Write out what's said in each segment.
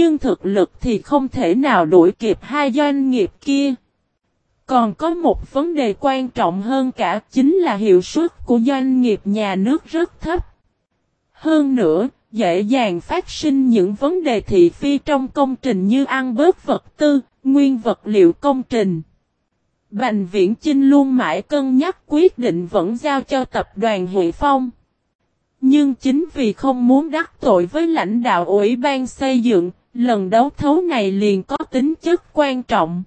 Nhưng thực lực thì không thể nào đuổi kịp hai doanh nghiệp kia. Còn có một vấn đề quan trọng hơn cả chính là hiệu suất của doanh nghiệp nhà nước rất thấp. Hơn nữa, dễ dàng phát sinh những vấn đề thị phi trong công trình như ăn bớt vật tư, nguyên vật liệu công trình. Bành Viễn Chinh luôn mãi cân nhắc quyết định vẫn giao cho tập đoàn Huệ Phong. Nhưng chính vì không muốn đắc tội với lãnh đạo ủy ban xây dựng, lần đấu thấu này liền có tính chất quan trọng.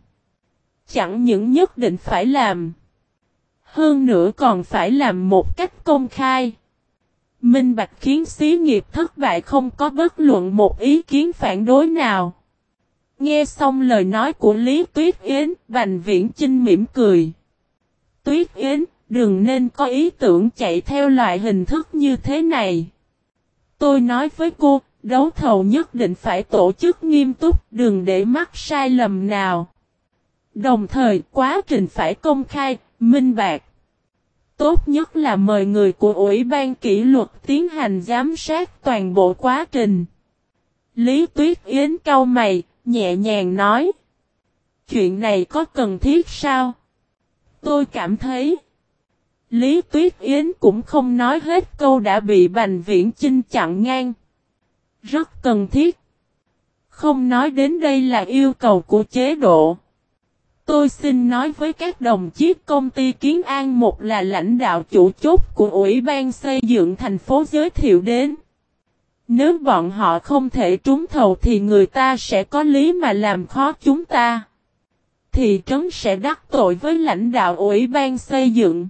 Chẳng những nhất định phải làm. Hơn nữa còn phải làm một cách công khai. Minh Bạch khiến xí nghiệp thất bại không có bất luận một ý kiến phản đối nào. Nghe xong lời nói của Lý Tuyết Yến, Bành Viễn Chinh mỉm cười. Tuyết Yến, đừng nên có ý tưởng chạy theo loại hình thức như thế này. Tôi nói với cô, đấu thầu nhất định phải tổ chức nghiêm túc, đừng để mắc sai lầm nào. Đồng thời, quá trình phải công khai, minh bạc. Tốt nhất là mời người của Ủy ban kỷ luật tiến hành giám sát toàn bộ quá trình. Lý Tuyết Yến cau mày, nhẹ nhàng nói. Chuyện này có cần thiết sao? Tôi cảm thấy. Lý Tuyết Yến cũng không nói hết câu đã bị Bành Viễn Chinh chặn ngang. Rất cần thiết. Không nói đến đây là yêu cầu của chế độ. Tôi xin nói với các đồng chí, công ty Kiến An một là lãnh đạo chủ chốt của Ủy ban xây dựng thành phố giới thiệu đến. Nếu bọn họ không thể trúng thầu thì người ta sẽ có lý mà làm khó chúng ta. Thị trấn sẽ đắc tội với lãnh đạo Ủy ban xây dựng.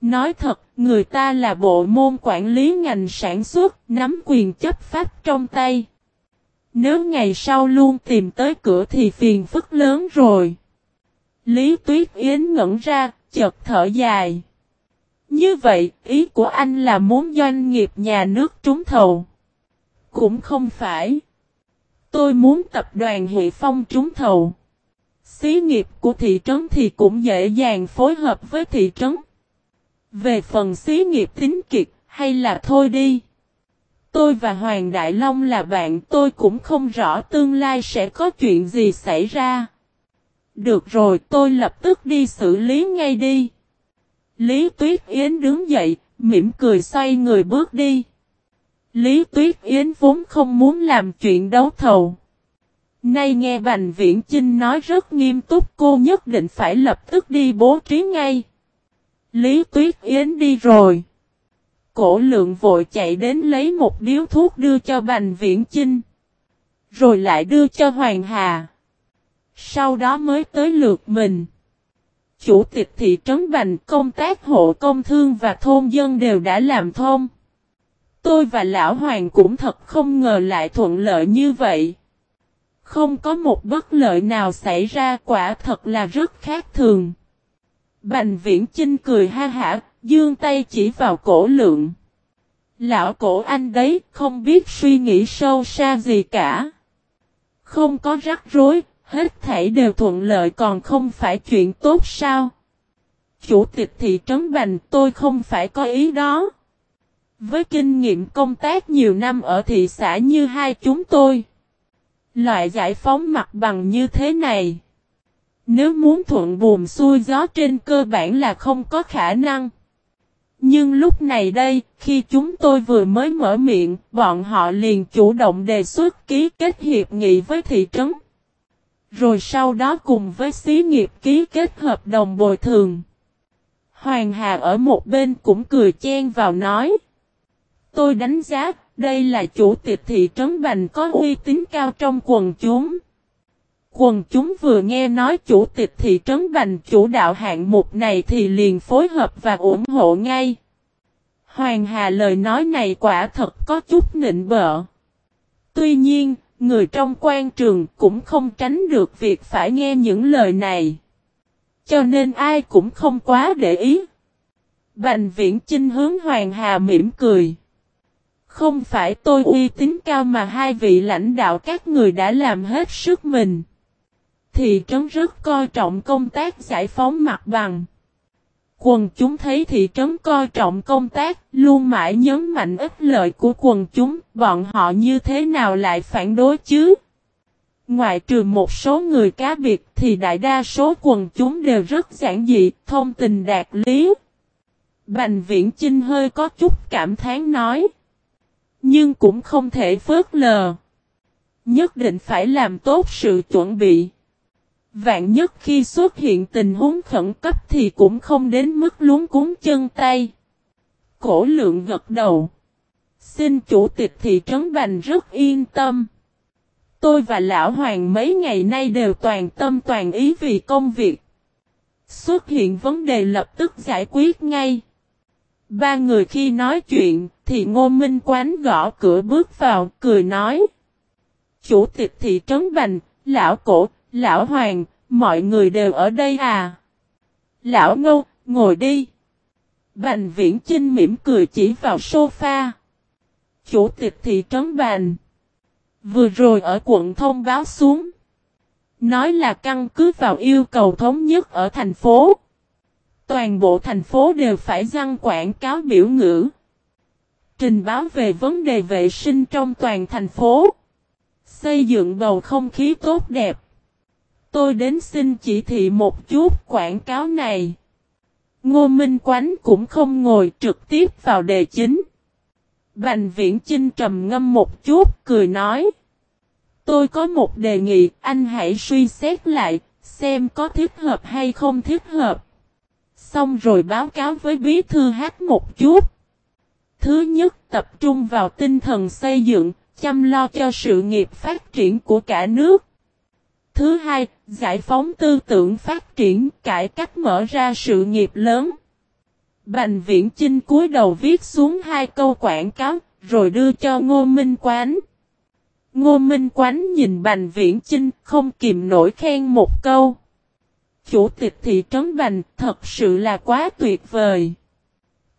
Nói thật, người ta là bộ môn quản lý ngành sản xuất, nắm quyền chấp pháp trong tay. Nếu ngày sau luôn tìm tới cửa thì phiền phức lớn rồi. Lý Tuyết Yến ngẩn ra, chợt thở dài. Như vậy, ý của anh là muốn doanh nghiệp nhà nước trúng thầu. Cũng không phải. Tôi muốn tập đoàn Hệ Phong trúng thầu. Xí nghiệp của thị trấn thì cũng dễ dàng phối hợp với thị trấn. Về phần xí nghiệp tính kiệt, hay là thôi đi. Tôi và Hoàng Đại Long là bạn tôi cũng không rõ tương lai sẽ có chuyện gì xảy ra. Được rồi tôi lập tức đi xử lý ngay đi. Lý Tuyết Yến đứng dậy, mỉm cười xoay người bước đi. Lý Tuyết Yến vốn không muốn làm chuyện đấu thầu. Nay nghe Bành Viễn Chinh nói rất nghiêm túc cô nhất định phải lập tức đi bố trí ngay. Lý Tuyết Yến đi rồi. Cổ lượng vội chạy đến lấy một điếu thuốc đưa cho Bành Viễn Chinh. Rồi lại đưa cho Hoàng Hà. Sau đó mới tới lượt mình. Chủ tịch thị trấn Bành công tác hộ công thương và thôn dân đều đã làm thông. Tôi và Lão Hoàng cũng thật không ngờ lại thuận lợi như vậy. Không có một bất lợi nào xảy ra quả thật là rất khác thường. Bành viễn Trinh cười ha hả, dương tay chỉ vào cổ lượng. Lão cổ anh đấy, không biết suy nghĩ sâu xa gì cả. Không có rắc rối, hết thảy đều thuận lợi còn không phải chuyện tốt sao? Chủ tịch thị trấn Bành tôi không phải có ý đó. Với kinh nghiệm công tác nhiều năm ở thị xã như hai chúng tôi. Loại giải phóng mặt bằng như thế này. Nếu muốn thuận buồm xuôi gió trên cơ bản là không có khả năng. Nhưng lúc này đây, khi chúng tôi vừa mới mở miệng, bọn họ liền chủ động đề xuất ký kết hiệp nghị với thị trấn. Rồi sau đó cùng với xí nghiệp ký kết hợp đồng bồi thường. Hoàng Hà ở một bên cũng cười chen vào nói. Tôi đánh giá, đây là chủ tịch thị trấn Bành có uy tín cao trong quần chúng. Quần chúng vừa nghe nói chủ tịch thị trấn Bành chủ đạo hạng mục này thì liền phối hợp và ủng hộ ngay. Hoàng Hà lời nói này quả thật có chút nịnh bợ. Tuy nhiên, người trong quan trường cũng không tránh được việc phải nghe những lời này. Cho nên ai cũng không quá để ý. Bành viễn chinh hướng Hoàng Hà mỉm cười. Không phải tôi uy tín cao mà hai vị lãnh đạo các người đã làm hết sức mình. Thị trấn rất coi trọng công tác giải phóng mặt bằng. Quần chúng thấy thị trấn coi trọng công tác, luôn mãi nhấn mạnh ích lợi của quần chúng, bọn họ như thế nào lại phản đối chứ? Ngoại trừ một số người cá biệt thì đại đa số quần chúng đều rất giản dị, thông tình đạt lý. Bành viễn Chinh hơi có chút cảm thán nói. Nhưng cũng không thể phớt lờ. Nhất định phải làm tốt sự chuẩn bị. Vạn nhất khi xuất hiện tình huống khẩn cấp thì cũng không đến mức luống cuốn chân tay. Cổ lượng gật đầu. Xin chủ tịch thị trấn Bành rất yên tâm. Tôi và Lão Hoàng mấy ngày nay đều toàn tâm toàn ý vì công việc. Xuất hiện vấn đề lập tức giải quyết ngay. Ba người khi nói chuyện thì Ngô Minh Quán gõ cửa bước vào cười nói. Chủ tịch thị trấn Bành, Lão Cổ, Lão Hoàng, mọi người đều ở đây à? Lão Ngô, ngồi đi. Bành Viễn Chinh mỉm cười chỉ vào sofa. Chủ tịch thị trấn Bành. Vừa rồi ở quận thông báo xuống. Nói là căn cứ vào yêu cầu thống nhất ở thành phố. Toàn bộ thành phố đều phải răng quảng cáo biểu ngữ. Trình báo về vấn đề vệ sinh trong toàn thành phố. Xây dựng bầu không khí tốt đẹp. Tôi đến xin chỉ thị một chút quảng cáo này. Ngô Minh Quánh cũng không ngồi trực tiếp vào đề chính. Bành viễn Chinh trầm ngâm một chút, cười nói. Tôi có một đề nghị, anh hãy suy xét lại, xem có thích hợp hay không thích hợp. Xong rồi báo cáo với bí thư hát một chút. Thứ nhất, tập trung vào tinh thần xây dựng, chăm lo cho sự nghiệp phát triển của cả nước. Thứ hai, giải phóng tư tưởng phát triển, cải cách mở ra sự nghiệp lớn. Bành viễn Chinh cúi đầu viết xuống hai câu quảng cáo, rồi đưa cho Ngô Minh Quán. Ngô Minh Quán nhìn Bành Viễn Chinh không kìm nổi khen một câu. Chủ tịch thị trấn Bành thật sự là quá tuyệt vời.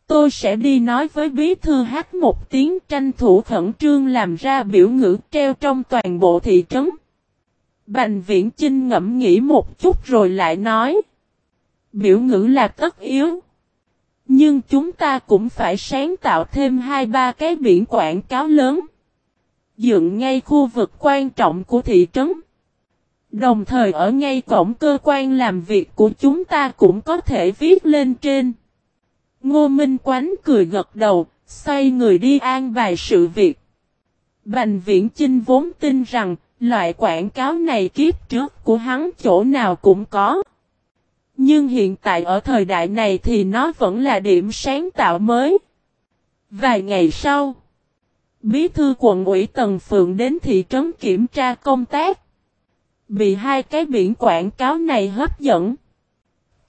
Tôi sẽ đi nói với bí thư hát một tiếng tranh thủ khẩn trương làm ra biểu ngữ treo trong toàn bộ thị trấn. Bành Viễn Chinh ngẫm nghĩ một chút rồi lại nói. Biểu ngữ là tất yếu. Nhưng chúng ta cũng phải sáng tạo thêm hai ba cái biển quảng cáo lớn. Dựng ngay khu vực quan trọng của thị trấn. Đồng thời ở ngay cổng cơ quan làm việc của chúng ta cũng có thể viết lên trên. Ngô Minh Quánh cười gật đầu, xoay người đi an bài sự việc. Bành Viễn Chinh vốn tin rằng, loại quảng cáo này kiếp trước của hắn chỗ nào cũng có. Nhưng hiện tại ở thời đại này thì nó vẫn là điểm sáng tạo mới. Vài ngày sau, Bí thư quận ủy Tần Phượng đến thị trấn kiểm tra công tác. Bị hai cái biển quảng cáo này hấp dẫn.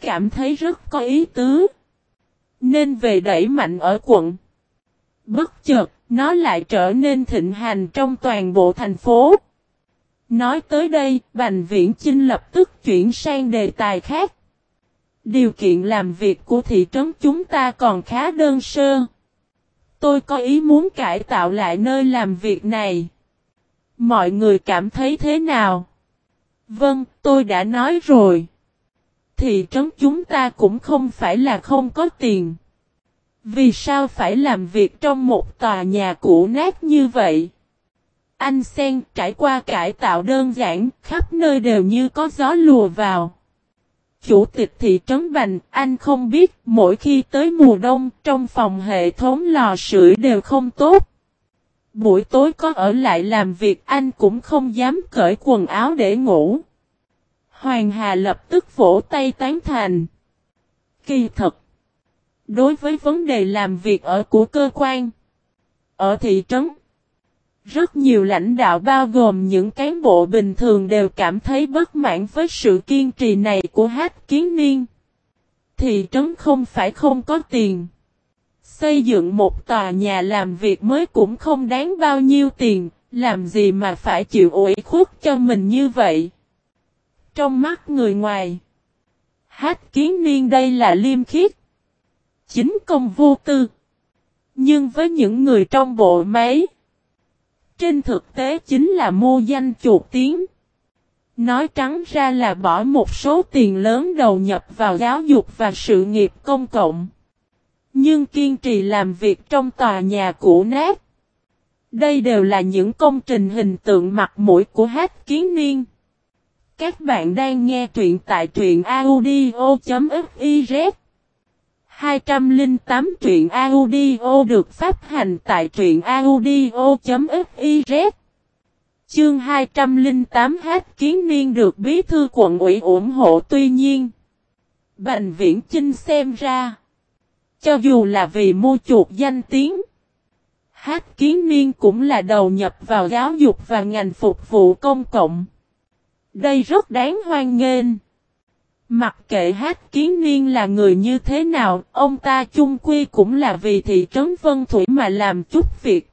Cảm thấy rất có ý tứ. Nên về đẩy mạnh ở quận. Bất chợt, nó lại trở nên thịnh hành trong toàn bộ thành phố. Nói tới đây, Bành Viễn Chinh lập tức chuyển sang đề tài khác. Điều kiện làm việc của thị trấn chúng ta còn khá đơn sơ. Tôi có ý muốn cải tạo lại nơi làm việc này. Mọi người cảm thấy thế nào? Vâng, tôi đã nói rồi. Thị trấn chúng ta cũng không phải là không có tiền. Vì sao phải làm việc trong một tòa nhà cũ nát như vậy? Anh Sen trải qua cải tạo đơn giản, khắp nơi đều như có gió lùa vào. Chủ tịch thị trấn Bành, anh không biết, mỗi khi tới mùa đông, trong phòng hệ thống lò sưởi đều không tốt. Buổi tối có ở lại làm việc anh cũng không dám cởi quần áo để ngủ. Hoàng Hà lập tức vỗ tay tán thành. Kỳ thật. Đối với vấn đề làm việc ở của cơ quan. Ở thị trấn. Rất nhiều lãnh đạo bao gồm những cán bộ bình thường đều cảm thấy bất mãn với sự kiên trì này của Hát Kiến Niên. Thị trấn không phải không có tiền. Xây dựng một tòa nhà làm việc mới cũng không đáng bao nhiêu tiền, làm gì mà phải chịu ủy khuất cho mình như vậy. Trong mắt người ngoài, Hát Kiến Niên đây là liêm khiết. Chính công vô tư. Nhưng với những người trong bộ máy, trên thực tế chính là mua danh chuột tiếng. Nói trắng ra là bỏ một số tiền lớn đầu nhập vào giáo dục và sự nghiệp công cộng. Nhưng kiên trì làm việc trong tòa nhà cũ nát. Đây đều là những công trình hình tượng mặt mũi của hát kiến niên. Các bạn đang nghe truyện tại truyện audio.fif 208 truyện audio được phát hành tại truyện audio.fiz Chương 208 hát kiến niên được bí thư quận ủy ủng hộ, tuy nhiên. Bành viễn Chinh xem ra. Cho dù là vì mua chuột danh tiếng. Hát kiến niên cũng là đầu nhập vào giáo dục và ngành phục vụ công cộng. Đây rất đáng hoan nghênh. Mặc kệ hát kiến niên là người như thế nào, ông ta chung quy cũng là vì thị trấn Vân Thủy mà làm chút việc.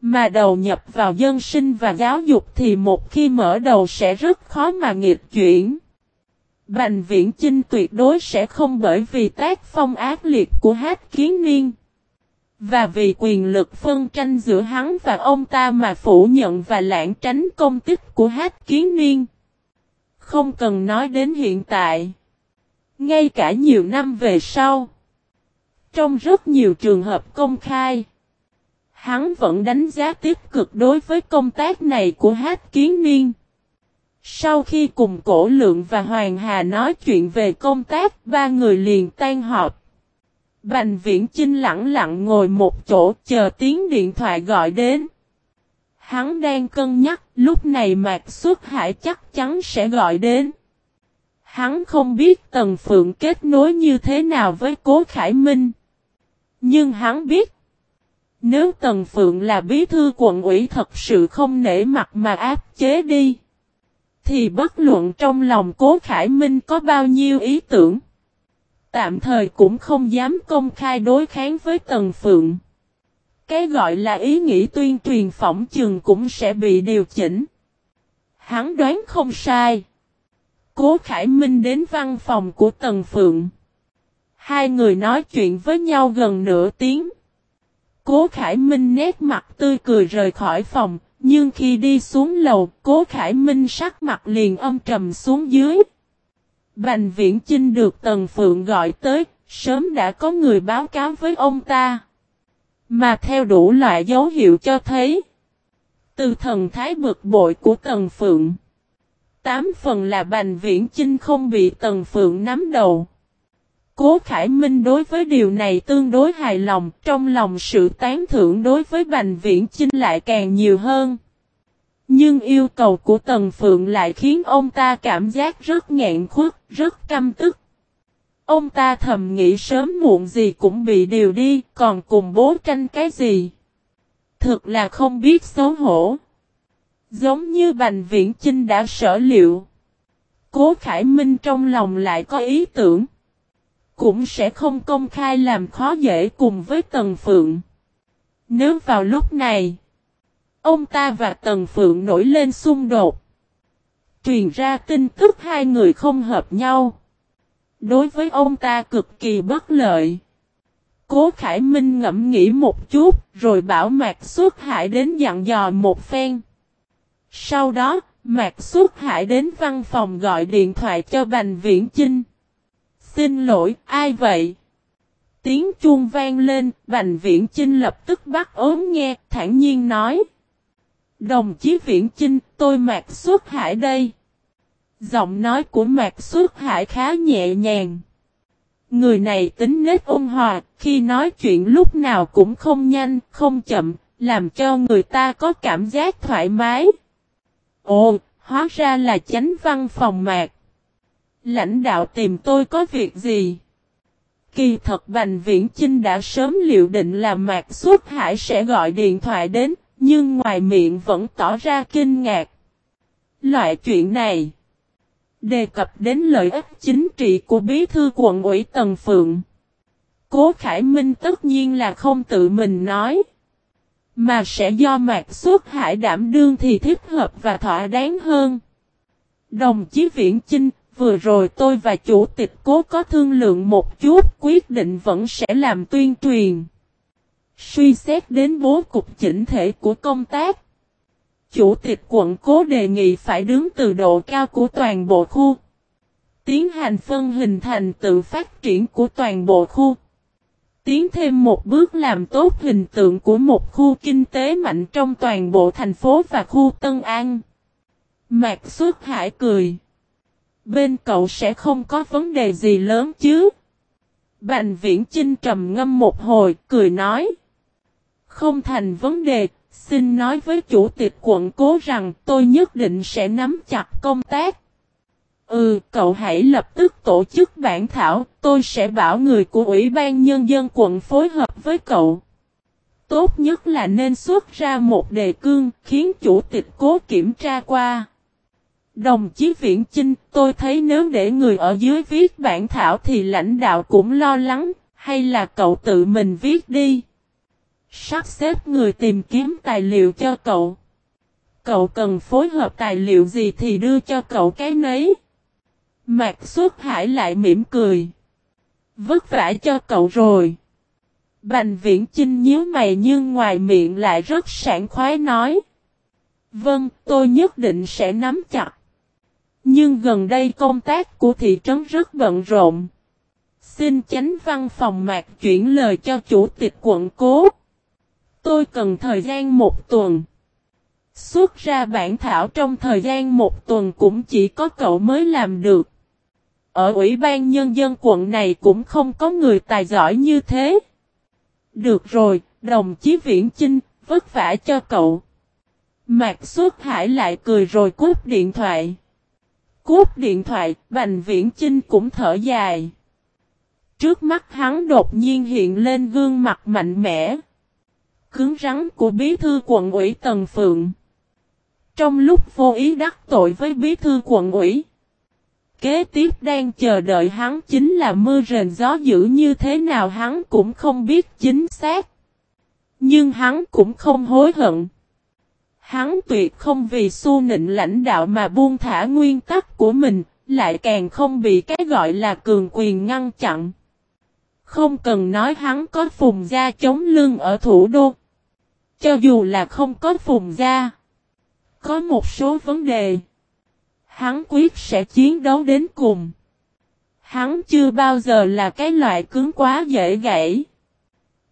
Mà đầu nhập vào dân sinh và giáo dục thì một khi mở đầu sẽ rất khó mà nghịch chuyển. Bành viễn Chinh tuyệt đối sẽ không bởi vì tác phong ác liệt của hát kiến niên. Và vì quyền lực phân tranh giữa hắn và ông ta mà phủ nhận và lãng tránh công tích của hát kiến niên. Không cần nói đến hiện tại. Ngay cả nhiều năm về sau. Trong rất nhiều trường hợp công khai. Hắn vẫn đánh giá tích cực đối với công tác này của hát kiến niên. Sau khi cùng Cổ Lượng và Hoàng Hà nói chuyện về công tác, ba người liền tan họp. Bành viễn Chinh lặng lặng ngồi một chỗ chờ tiếng điện thoại gọi đến. Hắn đang cân nhắc, lúc này Mạc Xuất Hải chắc chắn sẽ gọi đến. Hắn không biết Tần Phượng kết nối như thế nào với Cố Khải Minh. Nhưng hắn biết. Nếu Tần Phượng là bí thư quận ủy thật sự không nể mặt mà áp chế đi. Thì bất luận trong lòng Cố Khải Minh có bao nhiêu ý tưởng. Tạm thời cũng không dám công khai đối kháng với Tần Phượng. Cái gọi là ý nghĩ tuyên truyền phỏng trường cũng sẽ bị điều chỉnh. Hắn đoán không sai. Cố Khải Minh đến văn phòng của Tần Phượng. Hai người nói chuyện với nhau gần nửa tiếng. Cố Khải Minh nét mặt tươi cười rời khỏi phòng, nhưng khi đi xuống lầu, Cố Khải Minh sắc mặt liền âm trầm xuống dưới. Bành Viễn Chinh được Tần Phượng gọi tới, sớm đã có người báo cáo với ông ta. Mà theo đủ loại dấu hiệu cho thấy, từ thần thái bực bội của Tần Phượng, tám phần là Bành Viễn Chinh không bị Tần Phượng nắm đầu. Cố Khải Minh đối với điều này tương đối hài lòng, trong lòng sự tán thưởng đối với Bành Viễn Chinh lại càng nhiều hơn. Nhưng yêu cầu của Tần Phượng lại khiến ông ta cảm giác rất ngẹn khuất, rất căm tức. Ông ta thầm nghĩ sớm muộn gì cũng bị điều đi, còn cùng bố tranh cái gì. Thực là không biết xấu hổ. Giống như Bành Viễn Chinh đã sở liệu. Cố Khải Minh trong lòng lại có ý tưởng. Cũng sẽ không công khai làm khó dễ cùng với Tần Phượng. Nếu vào lúc này, ông ta và Tần Phượng nổi lên xung đột. Truyền ra tin tức hai người không hợp nhau. Đối với ông ta cực kỳ bất lợi. Cố Khải Minh ngẫm nghĩ một chút, rồi bảo Mạc Xuất Hải đến dặn dò một phen. Sau đó, Mạc Xuất Hải đến văn phòng gọi điện thoại cho Bành Viễn Chinh. Xin lỗi, ai vậy? Tiếng chuông vang lên, Bành Viễn Chinh lập tức bắt ốm nghe, thản nhiên nói. Đồng chí Viễn Chinh, tôi Mạc Xuất Hải đây. Giọng nói của Mạc Xuất Hải khá nhẹ nhàng. Người này tính nết ôn hòa, khi nói chuyện lúc nào cũng không nhanh, không chậm, làm cho người ta có cảm giác thoải mái. Ồ, hóa ra là chánh văn phòng Mạc. Lãnh đạo tìm tôi có việc gì? Kỳ thật Bành Viễn Chinh đã sớm liệu định là Mạc Xuất Hải sẽ gọi điện thoại đến, nhưng ngoài miệng vẫn tỏ ra kinh ngạc. Loại chuyện này Đề cập đến lợi ích chính trị của bí thư quận ủy Tần Phượng. Cố Khải Minh tất nhiên là không tự mình nói. Mà sẽ do Mạc Xuất Hải đảm đương thì thích hợp và thỏa đáng hơn. Đồng chí Viễn Chinh, vừa rồi tôi và chủ tịch cố có thương lượng một chút quyết định vẫn sẽ làm tuyên truyền. Suy xét đến bố cục chỉnh thể của công tác. Chủ tịch quận cố đề nghị phải đứng từ độ cao của toàn bộ khu. Tiến hành phân hình thành tự phát triển của toàn bộ khu. tiến thêm một bước làm tốt hình tượng của một khu kinh tế mạnh trong toàn bộ thành phố và khu Tân An. Mạc Xuất Hải cười. Bên cậu sẽ không có vấn đề gì lớn chứ? Bành viễn Chinh trầm ngâm một hồi, cười nói. Không thành vấn đề, xin nói với chủ tịch quận cố rằng tôi nhất định sẽ nắm chặt công tác. Ừ, cậu hãy lập tức tổ chức bản thảo, tôi sẽ bảo người của Ủy ban Nhân dân quận phối hợp với cậu. Tốt nhất là nên xuất ra một đề cương, khiến chủ tịch cố kiểm tra qua. Đồng chí Viễn Chinh, tôi thấy nếu để người ở dưới viết bản thảo thì lãnh đạo cũng lo lắng, hay là cậu tự mình viết đi. Sắp xếp người tìm kiếm tài liệu cho cậu. Cậu cần phối hợp tài liệu gì thì đưa cho cậu cái nấy. Mạc Xuất Hải lại mỉm cười. Vất vả cho cậu rồi. Bành viễn Chinh nhíu mày nhưng ngoài miệng lại rất sảng khoái nói. Vâng, tôi nhất định sẽ nắm chặt. Nhưng gần đây công tác của thị trấn rất bận rộn. Xin chánh văn phòng mạc chuyển lời cho chủ tịch quận cố. Tôi cần thời gian một tuần. Xuất ra bản thảo trong thời gian một tuần cũng chỉ có cậu mới làm được. Ở Ủy ban Nhân dân quận này cũng không có người tài giỏi như thế. Được rồi, đồng chí Viễn Chinh, vất vả cho cậu. Mạc Xuất Hải lại cười rồi cúp điện thoại. Cúp điện thoại, Bành Viễn Chinh cũng thở dài. Trước mắt hắn đột nhiên hiện lên gương mặt mạnh mẽ. Cứng rắn của bí thư quận ủy Tần Phượng. Trong lúc vô ý đắc tội với bí thư quận ủy. Kế tiếp đang chờ đợi hắn chính là mưa rền gió dữ như thế nào hắn cũng không biết chính xác. Nhưng hắn cũng không hối hận. Hắn tuyệt không vì su nịnh lãnh đạo mà buông thả nguyên tắc của mình, lại càng không bị cái gọi là cường quyền ngăn chặn. Không cần nói hắn có phùng gia chống lưng ở thủ đô. Cho dù là không có phùng gia. Có một số vấn đề. Hắn quyết sẽ chiến đấu đến cùng. Hắn chưa bao giờ là cái loại cứng quá dễ gãy.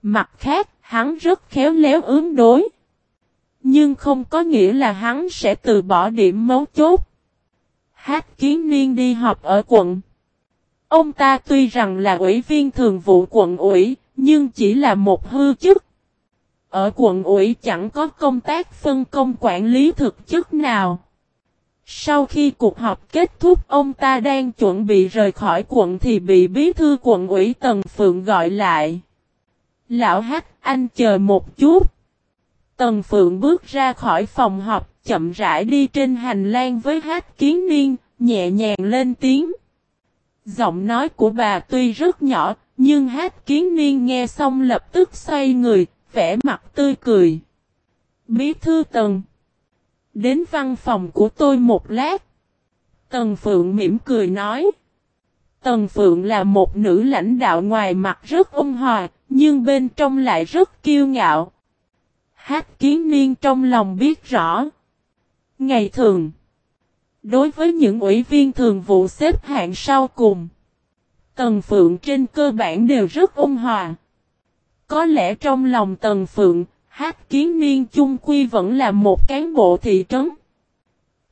Mặt khác, hắn rất khéo léo ứng đối. Nhưng không có nghĩa là hắn sẽ từ bỏ điểm mấu chốt. Hát kiến niên đi họp ở quận. Ông ta tuy rằng là ủy viên thường vụ quận ủy, nhưng chỉ là một hư chức. Ở quận ủy chẳng có công tác phân công quản lý thực chất nào. Sau khi cuộc họp kết thúc ông ta đang chuẩn bị rời khỏi quận thì bị bí thư quận ủy Tần Phượng gọi lại. Lão Hát anh chờ một chút. Tần Phượng bước ra khỏi phòng họp chậm rãi đi trên hành lang với Hát kiến niên, nhẹ nhàng lên tiếng. Giọng nói của bà tuy rất nhỏ, nhưng Hát kiến niên nghe xong lập tức xoay người, vẻ mặt tươi cười. Bí thư Tần Đến văn phòng của tôi một lát. Tần Phượng mỉm cười nói. Tần Phượng là một nữ lãnh đạo ngoài mặt rất ôn hòa, nhưng bên trong lại rất kiêu ngạo. Hát kiến niên trong lòng biết rõ. Ngày thường, đối với những ủy viên thường vụ xếp hạng sau cùng, Tần Phượng trên cơ bản đều rất ôn hòa. Có lẽ trong lòng Tần Phượng, Hát kiến niên chung quy vẫn là một cán bộ thị trấn.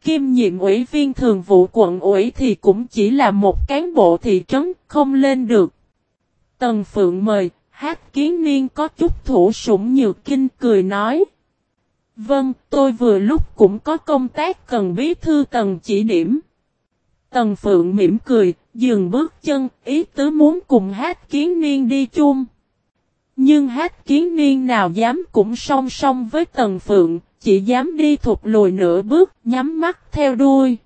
Kim nhiệm ủy viên thường vụ quận ủy thì cũng chỉ là một cán bộ thị trấn, không lên được. Tần Phượng mời, hát kiến niên có chút thủ sủng nhược kinh cười nói. Vâng, tôi vừa lúc cũng có công tác cần bí thư tần chỉ điểm. Tần Phượng mỉm cười, dừng bước chân, ý tứ muốn cùng hát kiến niên đi chung. Nhưng hát kiến niên nào dám cũng song song với tần phượng, chỉ dám đi thụt lùi nửa bước, nhắm mắt theo đuôi.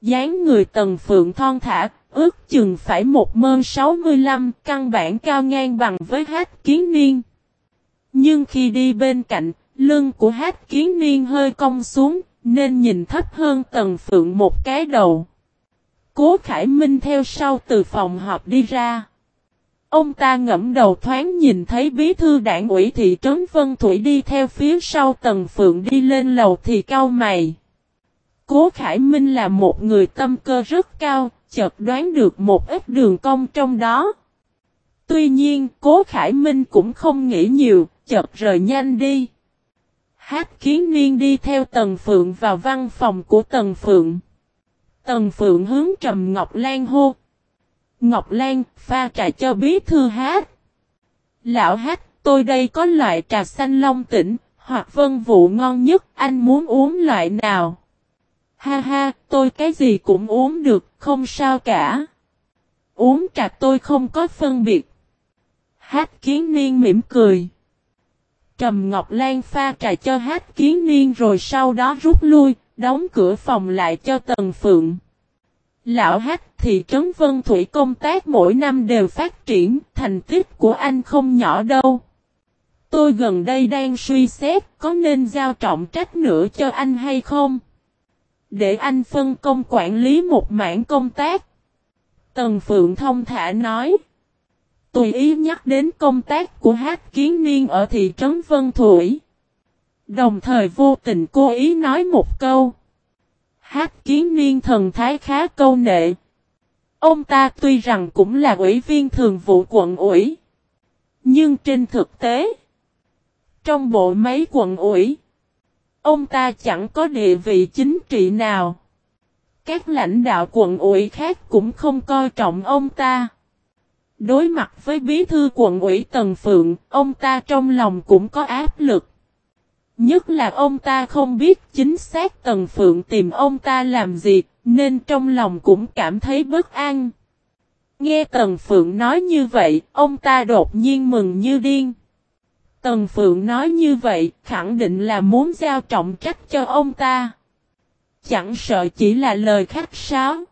dáng người tần phượng thon thả, ước chừng phải một mơn 65, căn bản cao ngang bằng với hát kiến niên. Nhưng khi đi bên cạnh, lưng của hát kiến niên hơi cong xuống, nên nhìn thấp hơn tần phượng một cái đầu. Cố Khải Minh theo sau từ phòng họp đi ra. Ông ta ngẫm đầu thoáng nhìn thấy bí thư đảng ủy thị trấn Vân Thủy đi theo phía sau tầng phượng đi lên lầu thì cao mày. Cố Khải Minh là một người tâm cơ rất cao, chợt đoán được một ít đường cong trong đó. Tuy nhiên, Cố Khải Minh cũng không nghĩ nhiều, chợt rời nhanh đi. Hát kiến niên đi theo Tần Phượng vào văn phòng của Tần Phượng. Tần Phượng hướng Trầm Ngọc Lan hô. Ngọc Lan, pha trà cho bí thư hát. Lão hát, tôi đây có loại trà xanh long tỉnh, hoặc vân vụ ngon nhất, anh muốn uống loại nào? Ha ha, tôi cái gì cũng uống được, không sao cả. Uống trà tôi không có phân biệt. Hát kiến niên mỉm cười. Trầm Ngọc Lan pha trà cho hát kiến niên rồi sau đó rút lui, đóng cửa phòng lại cho Tần Phượng. Lão hát thị trấn Vân Thủy công tác mỗi năm đều phát triển, thành tích của anh không nhỏ đâu. Tôi gần đây đang suy xét có nên giao trọng trách nữa cho anh hay không? Để anh phân công quản lý một mảng công tác. Tần Phượng thông thả nói. Tùy ý nhắc đến công tác của hát kiến niên ở thị trấn Vân Thủy. Đồng thời vô tình cố ý nói một câu. Hát kiến niên thần thái khá câu nệ. Ông ta tuy rằng cũng là ủy viên thường vụ quận ủy. Nhưng trên thực tế, trong bộ máy quận ủy, ông ta chẳng có địa vị chính trị nào. Các lãnh đạo quận ủy khác cũng không coi trọng ông ta. Đối mặt với bí thư quận ủy Tần Phượng, ông ta trong lòng cũng có áp lực. Nhất là ông ta không biết chính xác Tần Phượng tìm ông ta làm gì, nên trong lòng cũng cảm thấy bất an. Nghe Tần Phượng nói như vậy, ông ta đột nhiên mừng như điên. Tần Phượng nói như vậy, khẳng định là muốn giao trọng trách cho ông ta. Chẳng sợ chỉ là lời khách sáo.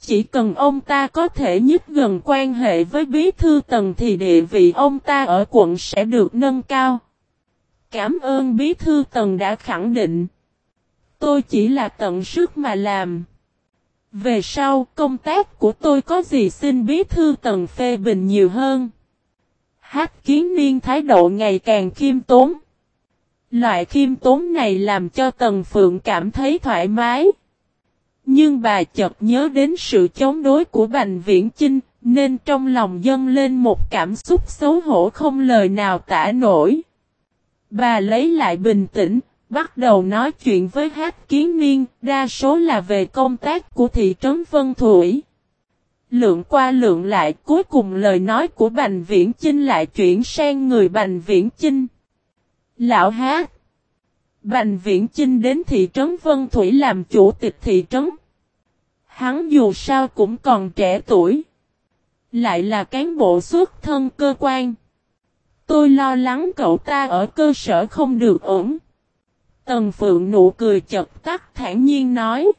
Chỉ cần ông ta có thể nhất gần quan hệ với bí thư tần thì địa vị ông ta ở quận sẽ được nâng cao. Cảm ơn bí thư tần đã khẳng định. Tôi chỉ là tận sức mà làm. Về sau, công tác của tôi có gì xin bí thư tần phê bình nhiều hơn. Hát kiến niên thái độ ngày càng khiêm tốn. Loại khiêm tốn này làm cho Tần Phượng cảm thấy thoải mái. Nhưng bà chợt nhớ đến sự chống đối của Bành Viễn Chinh, nên trong lòng dâng lên một cảm xúc xấu hổ không lời nào tả nổi. Bà lấy lại bình tĩnh, bắt đầu nói chuyện với Hát Kiến Niên, đa số là về công tác của thị trấn Vân Thủy. Lượng qua lượng lại cuối cùng lời nói của Bành Viễn Chinh lại chuyển sang người Bành Viễn Chinh. Lão Hát Bành Viễn Chinh đến thị trấn Vân Thủy làm chủ tịch thị trấn. Hắn dù sao cũng còn trẻ tuổi. Lại là cán bộ xuất thân cơ quan. Tôi lo lắng cậu ta ở cơ sở không được ổn. Tần Phượng nụ cười chật tắt thản nhiên nói.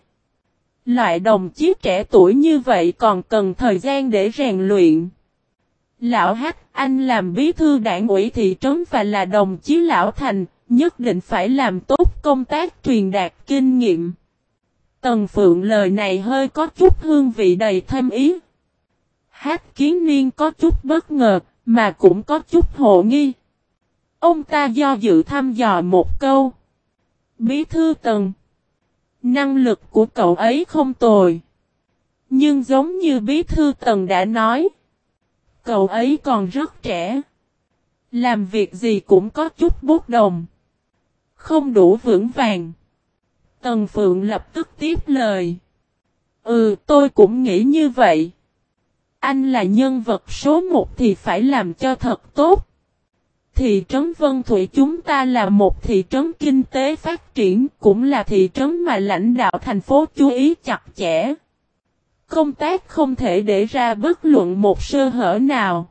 Loại đồng chí trẻ tuổi như vậy còn cần thời gian để rèn luyện. Lão Hách, anh làm bí thư đảng ủy thị trấn và là đồng chí Lão Thành, nhất định phải làm tốt công tác truyền đạt kinh nghiệm. Tần Phượng lời này hơi có chút hương vị đầy thêm ý. Hát kiến niên có chút bất ngờ, mà cũng có chút hồ nghi. Ông ta do dự thăm dò một câu. Bí thư Tần. Năng lực của cậu ấy không tồi. Nhưng giống như bí thư Tần đã nói. Cậu ấy còn rất trẻ. Làm việc gì cũng có chút bút đồng. Không đủ vững vàng. Tần Phượng lập tức tiếp lời. Ừ tôi cũng nghĩ như vậy. Anh là nhân vật số một thì phải làm cho thật tốt. Thị trấn Vân Thủy chúng ta là một thị trấn kinh tế phát triển, cũng là thị trấn mà lãnh đạo thành phố chú ý chặt chẽ. Công tác không thể để ra bất luận một sơ hở nào.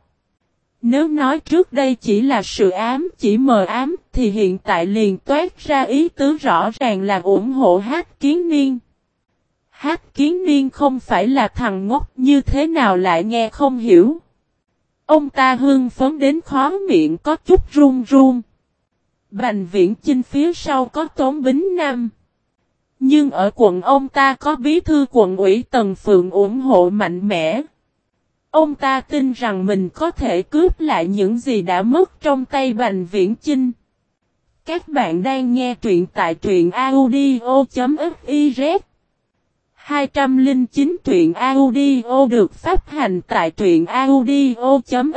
Nếu nói trước đây chỉ là sự ám chỉ mờ ám thì hiện tại liền toát ra ý tứ rõ ràng là ủng hộ hát kiến niên. Hát kiến niên không phải là thằng ngốc như thế nào lại nghe không hiểu. Ông ta hưng phấn đến khó miệng có chút run run. Bành viễn chinh phía sau có tốn bính nam. Nhưng ở quận ông ta có bí thư quận ủy Tần Phượng ủng hộ mạnh mẽ. Ông ta tin rằng mình có thể cướp lại những gì đã mất trong tay Bành Viễn Chinh. Các bạn đang nghe truyện tại truyện audio.fif 209 truyện audio được phát hành tại truyện audio.fiz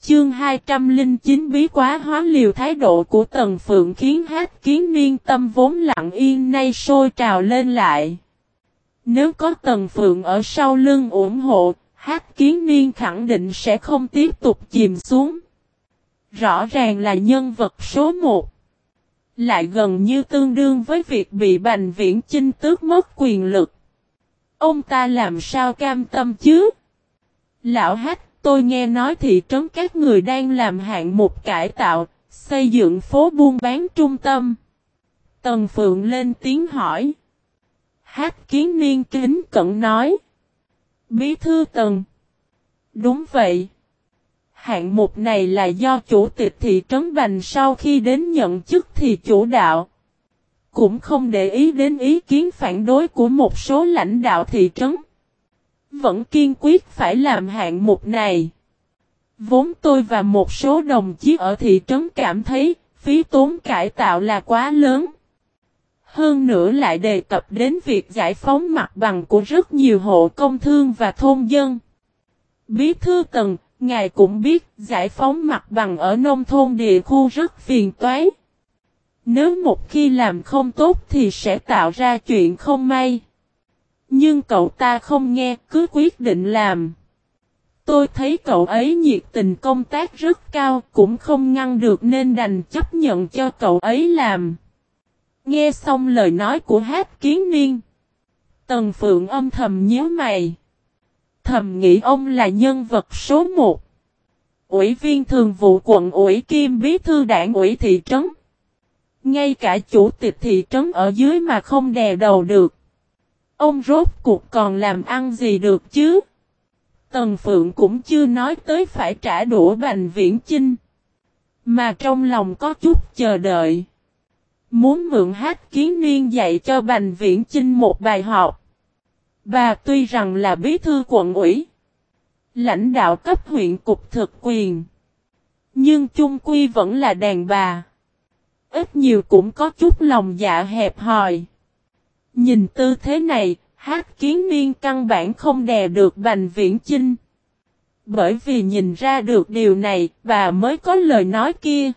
Chương 209 bí quá hóa liều thái độ của Tần Phượng khiến hát kiến niên tâm vốn lặng yên nay sôi trào lên lại. Nếu có Tần Phượng ở sau lưng ủng hộ, hát kiến niên khẳng định sẽ không tiếp tục chìm xuống. Rõ ràng là nhân vật số 1. Lại gần như tương đương với việc bị Bành Viễn Chinh tước mất quyền lực. Ông ta làm sao cam tâm chứ? Lão hát, tôi nghe nói thị trấn các người đang làm hạng mục cải tạo, xây dựng phố buôn bán trung tâm. Tần Phượng lên tiếng hỏi. Hát kiến niên kính cẩn nói. Bí thư Tần. Đúng vậy. Hạng mục này là do chủ tịch thị trấn Bành sau khi đến nhận chức thì chủ đạo. Cũng không để ý đến ý kiến phản đối của một số lãnh đạo thị trấn. Vẫn kiên quyết phải làm hạng mục này. Vốn tôi và một số đồng chí ở thị trấn cảm thấy phí tốn cải tạo là quá lớn. Hơn nữa lại đề cập đến việc giải phóng mặt bằng của rất nhiều hộ công thương và thôn dân. Bí thư tầng, ngài cũng biết giải phóng mặt bằng ở nông thôn địa khu rất phiền toái. Nếu một khi làm không tốt thì sẽ tạo ra chuyện không may. Nhưng cậu ta không nghe, cứ quyết định làm. Tôi thấy cậu ấy nhiệt tình công tác rất cao, cũng không ngăn được nên đành chấp nhận cho cậu ấy làm. Nghe xong lời nói của hát kiến niên. Tần Phượng âm thầm nhớ mày. Thầm nghĩ ông là nhân vật số một. Ủy viên thường vụ quận, ủy kim bí thư đảng, ủy thị trấn. Ngay cả chủ tịch thị trấn ở dưới mà không đè đầu được. Ông rốt cuộc còn làm ăn gì được chứ? Tần Phượng cũng chưa nói tới phải trả đũa Bành Viễn Chinh. Mà trong lòng có chút chờ đợi. Muốn mượn hát kiến niên dạy cho Bành Viễn Chinh một bài học. Bà tuy rằng là bí thư quận ủy. Lãnh đạo cấp huyện cục thực quyền. Nhưng chung quy vẫn là đàn bà. Ít nhiều cũng có chút lòng dạ hẹp hòi. Nhìn tư thế này, hát kiến niên căn bản không đè được Bành Viễn Chinh. Bởi vì nhìn ra được điều này, bà mới có lời nói kia.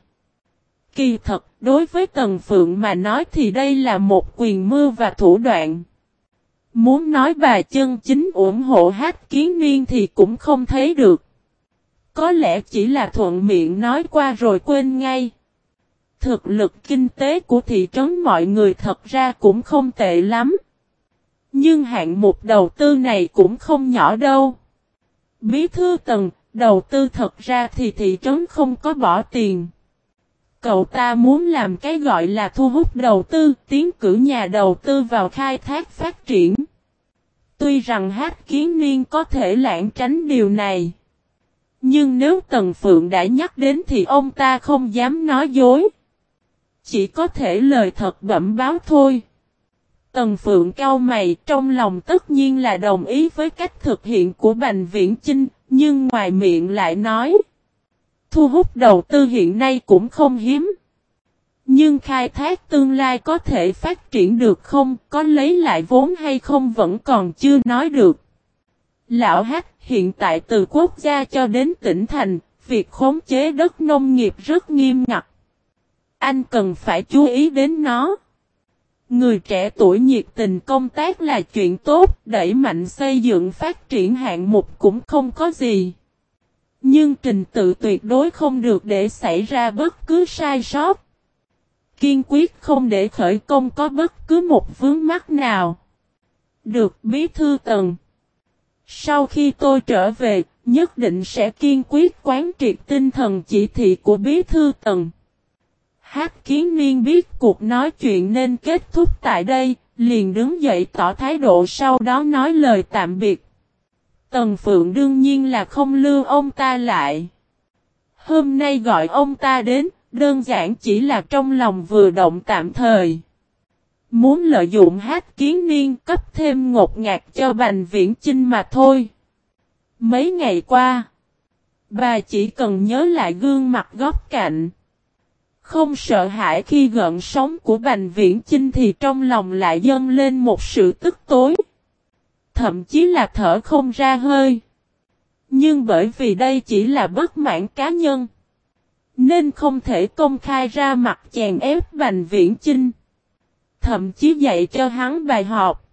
Kỳ thật, đối với Tần Phượng mà nói thì đây là một quyền mưu và thủ đoạn. Muốn nói bà chân chính ủng hộ hát kiến niên thì cũng không thấy được. Có lẽ chỉ là thuận miệng nói qua rồi quên ngay. Thực lực kinh tế của thị trấn mọi người thật ra cũng không tệ lắm. Nhưng hạng mục đầu tư này cũng không nhỏ đâu. Bí thư tầng, đầu tư thật ra thì thị trấn không có bỏ tiền. Cậu ta muốn làm cái gọi là thu hút đầu tư, tiến cử nhà đầu tư vào khai thác phát triển. Tuy rằng hát kiến niên có thể lãng tránh điều này. Nhưng nếu Tần Phượng đã nhắc đến thì ông ta không dám nói dối. Chỉ có thể lời thật bẩm báo thôi. Tần Phượng cao mày trong lòng tất nhiên là đồng ý với cách thực hiện của Bành Viễn Chinh, nhưng ngoài miệng lại nói. Thu hút đầu tư hiện nay cũng không hiếm. Nhưng khai thác tương lai có thể phát triển được không, có lấy lại vốn hay không vẫn còn chưa nói được. Lão Hát hiện tại từ quốc gia cho đến tỉnh thành, việc khống chế đất nông nghiệp rất nghiêm ngặt. Anh cần phải chú ý đến nó. Người trẻ tuổi nhiệt tình công tác là chuyện tốt, đẩy mạnh xây dựng phát triển hạng mục cũng không có gì. Nhưng trình tự tuyệt đối không được để xảy ra bất cứ sai sót. Kiên quyết không để khởi công có bất cứ một vướng mắc nào. Được bí thư tần. Sau khi tôi trở về, nhất định sẽ kiên quyết quán triệt tinh thần chỉ thị của bí thư tần. Hát kiến niên biết cuộc nói chuyện nên kết thúc tại đây, liền đứng dậy tỏ thái độ sau đó nói lời tạm biệt. Tần Phượng đương nhiên là không lưu ông ta lại. Hôm nay gọi ông ta đến, đơn giản chỉ là trong lòng vừa động tạm thời. Muốn lợi dụng hát kiến niên cấp thêm ngột ngạt cho Bành Viễn Chinh mà thôi. Mấy ngày qua, bà chỉ cần nhớ lại gương mặt góc cạnh. Không sợ hãi khi gợn sóng của Bành Viễn Chinh thì trong lòng lại dâng lên một sự tức tối. Thậm chí là thở không ra hơi. Nhưng bởi vì đây chỉ là bất mãn cá nhân. Nên không thể công khai ra mặt chèn ép Bành Viễn Chinh. Thậm chí dạy cho hắn bài học.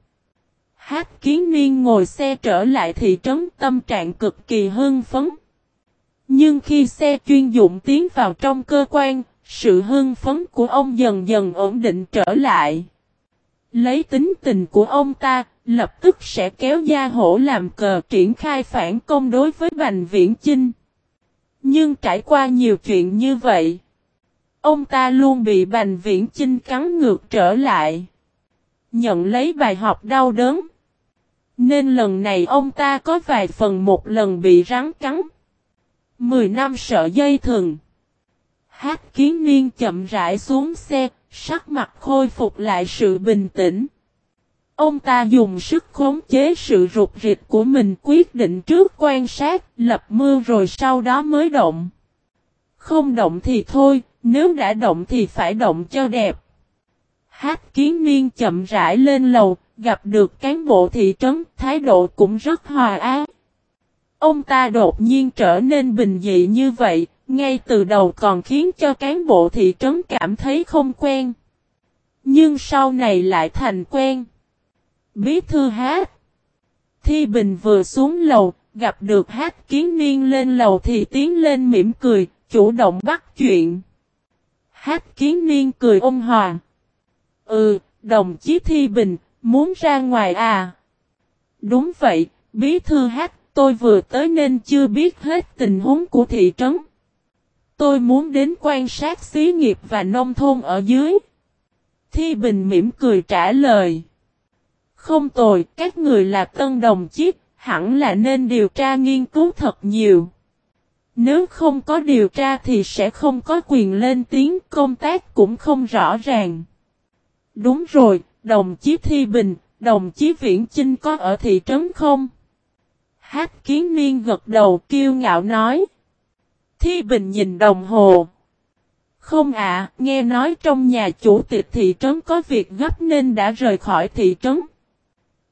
Hát kiến niên ngồi xe trở lại thị trấn tâm trạng cực kỳ hưng phấn. Nhưng khi xe chuyên dụng tiến vào trong cơ quan, sự hưng phấn của ông dần dần ổn định trở lại. Lấy tính tình của ông ta, lập tức sẽ kéo gia hổ làm cờ triển khai phản công đối với Bành Viễn Chinh. Nhưng trải qua nhiều chuyện như vậy, ông ta luôn bị Bành Viễn Chinh cắn ngược trở lại. Nhận lấy bài học đau đớn. Nên lần này ông ta có vài phần một lần bị rắn cắn. Mười năm sợ dây thừng. Hát kiến niên chậm rãi xuống xe, sắc mặt khôi phục lại sự bình tĩnh. Ông ta dùng sức khống chế sự rụt rịch của mình quyết định trước quan sát, lập mưa rồi sau đó mới động. Không động thì thôi, nếu đã động thì phải động cho đẹp. Hát kiến niên chậm rãi lên lầu, gặp được cán bộ thị trấn, thái độ cũng rất hòa ái. Ông ta đột nhiên trở nên bình dị như vậy, ngay từ đầu còn khiến cho cán bộ thị trấn cảm thấy không quen. Nhưng sau này lại thành quen. Bí thư hát. Thi Bình vừa xuống lầu, gặp được hát kiến niên lên lầu thì tiến lên mỉm cười, chủ động bắt chuyện. Hát kiến niên cười ôm hòa. Ừ, đồng chí Thi Bình, muốn ra ngoài à? Đúng vậy, bí thư hát, tôi vừa tới nên chưa biết hết tình huống của thị trấn. Tôi muốn đến quan sát xí nghiệp và nông thôn ở dưới. Thi Bình mỉm cười trả lời. Không tồi, các người là tân đồng chiếc, hẳn là nên điều tra nghiên cứu thật nhiều. Nếu không có điều tra thì sẽ không có quyền lên tiếng, công tác cũng không rõ ràng. Đúng rồi, đồng chí Thi Bình, đồng chí Viễn Chinh có ở thị trấn không? Hát kiến niên gật đầu kiêu ngạo nói. Thi Bình nhìn đồng hồ. Không ạ, nghe nói trong nhà chủ tịch thị trấn có việc gấp nên đã rời khỏi thị trấn.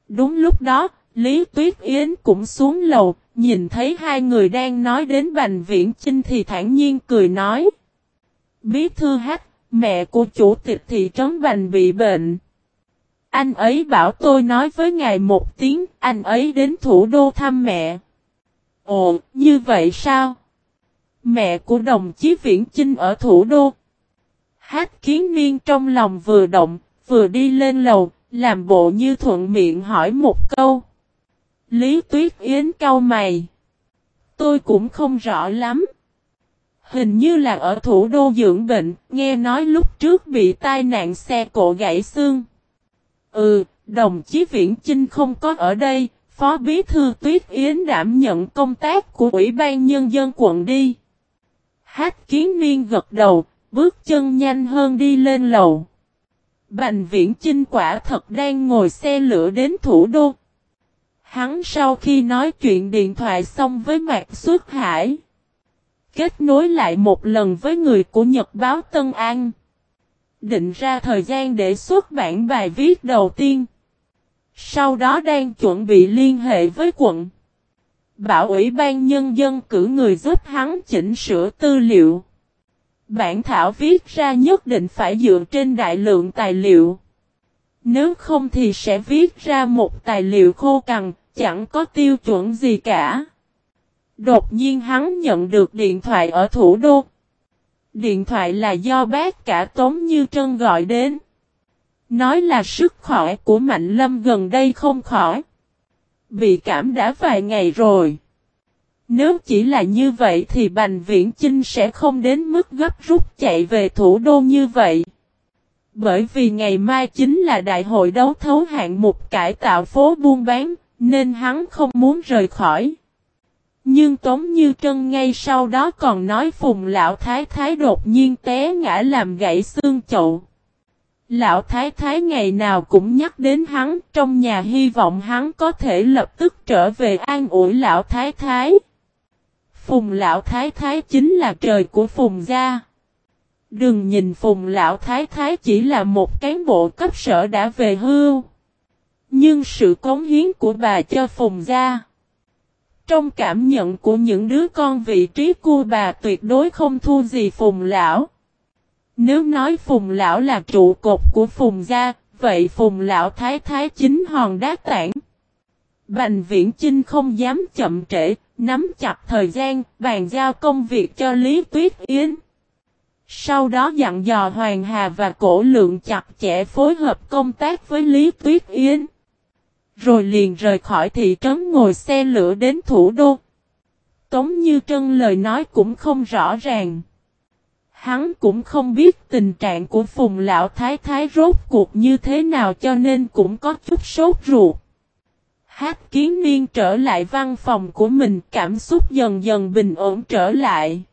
Đúng lúc đó, Lý Tuyết Yến cũng xuống lầu, nhìn thấy hai người đang nói đến Bành Viễn Chinh thì thản nhiên cười nói. Bí thư hát, mẹ của chủ tịch thị trấn Bành bị bệnh. Anh ấy bảo tôi nói với ngài một tiếng, anh ấy đến thủ đô thăm mẹ. Ồ, như vậy sao? Mẹ của đồng chí Viễn Chinh ở thủ đô. Hát kiến niên trong lòng vừa động, vừa đi lên lầu, làm bộ như thuận miệng hỏi một câu. Lý Tuyết Yến cau mày. Tôi cũng không rõ lắm. Hình như là ở thủ đô dưỡng bệnh, nghe nói lúc trước bị tai nạn xe cộ gãy xương. Ừ, đồng chí Viễn Chinh không có ở đây, Phó Bí Thư Tuyết Yến đảm nhận công tác của Ủy ban Nhân dân quận đi. Hát kiến niên gật đầu, bước chân nhanh hơn đi lên lầu. Bành viễn chinh quả thật đang ngồi xe lửa đến thủ đô. Hắn sau khi nói chuyện điện thoại xong với Mạc Xuất Hải. Kết nối lại một lần với người của Nhật báo Tân An. Định ra thời gian để xuất bản bài viết đầu tiên. Sau đó đang chuẩn bị liên hệ với quận. Bảo ủy ban nhân dân cử người giúp hắn chỉnh sửa tư liệu. Bản thảo viết ra nhất định phải dựa trên đại lượng tài liệu. Nếu không thì sẽ viết ra một tài liệu khô cằn, chẳng có tiêu chuẩn gì cả. Đột nhiên hắn nhận được điện thoại ở thủ đô. Điện thoại là do bác cả Tống Như Trân gọi đến. Nói là sức khỏe của Mạnh Lâm gần đây không khỏi. Bị cảm đã vài ngày rồi. Nếu chỉ là như vậy thì Bành Viễn Chinh sẽ không đến mức gấp rút chạy về thủ đô như vậy. Bởi vì ngày mai chính là đại hội đấu thấu hạng mục cải tạo phố buôn bán, nên hắn không muốn rời khỏi. Nhưng Tống Như Trân ngay sau đó còn nói Phùng Lão Thái Thái đột nhiên té ngã làm gãy xương chậu. Lão Thái Thái ngày nào cũng nhắc đến hắn, trong nhà hy vọng hắn có thể lập tức trở về an ủi Lão Thái Thái. Phùng Lão Thái Thái chính là trời của Phùng Gia. Đừng nhìn Phùng Lão Thái Thái chỉ là một cán bộ cấp sở đã về hưu. Nhưng sự cống hiến của bà cho Phùng gia. Trong cảm nhận của những đứa con vị trí của bà tuyệt đối không thua gì Phùng Lão. Nếu nói Phùng Lão là trụ cột của Phùng gia, vậy Phùng Lão Thái Thái chính hòn đá tảng. Bành Viễn Chinh không dám chậm trễ, nắm chặt thời gian, bàn giao công việc cho Lý Tuyết Yến. Sau đó dặn dò Hoàng Hà và Cổ Lượng chặt chẽ phối hợp công tác với Lý Tuyết Yến. Rồi liền rời khỏi thị trấn ngồi xe lửa đến thủ đô. Tống Như Trân lời nói cũng không rõ ràng. Hắn cũng không biết tình trạng của Phùng Lão Thái Thái rốt cuộc như thế nào cho nên cũng có chút sốt ruột. Hát kiến niên trở lại văn phòng của mình cảm xúc dần dần bình ổn trở lại.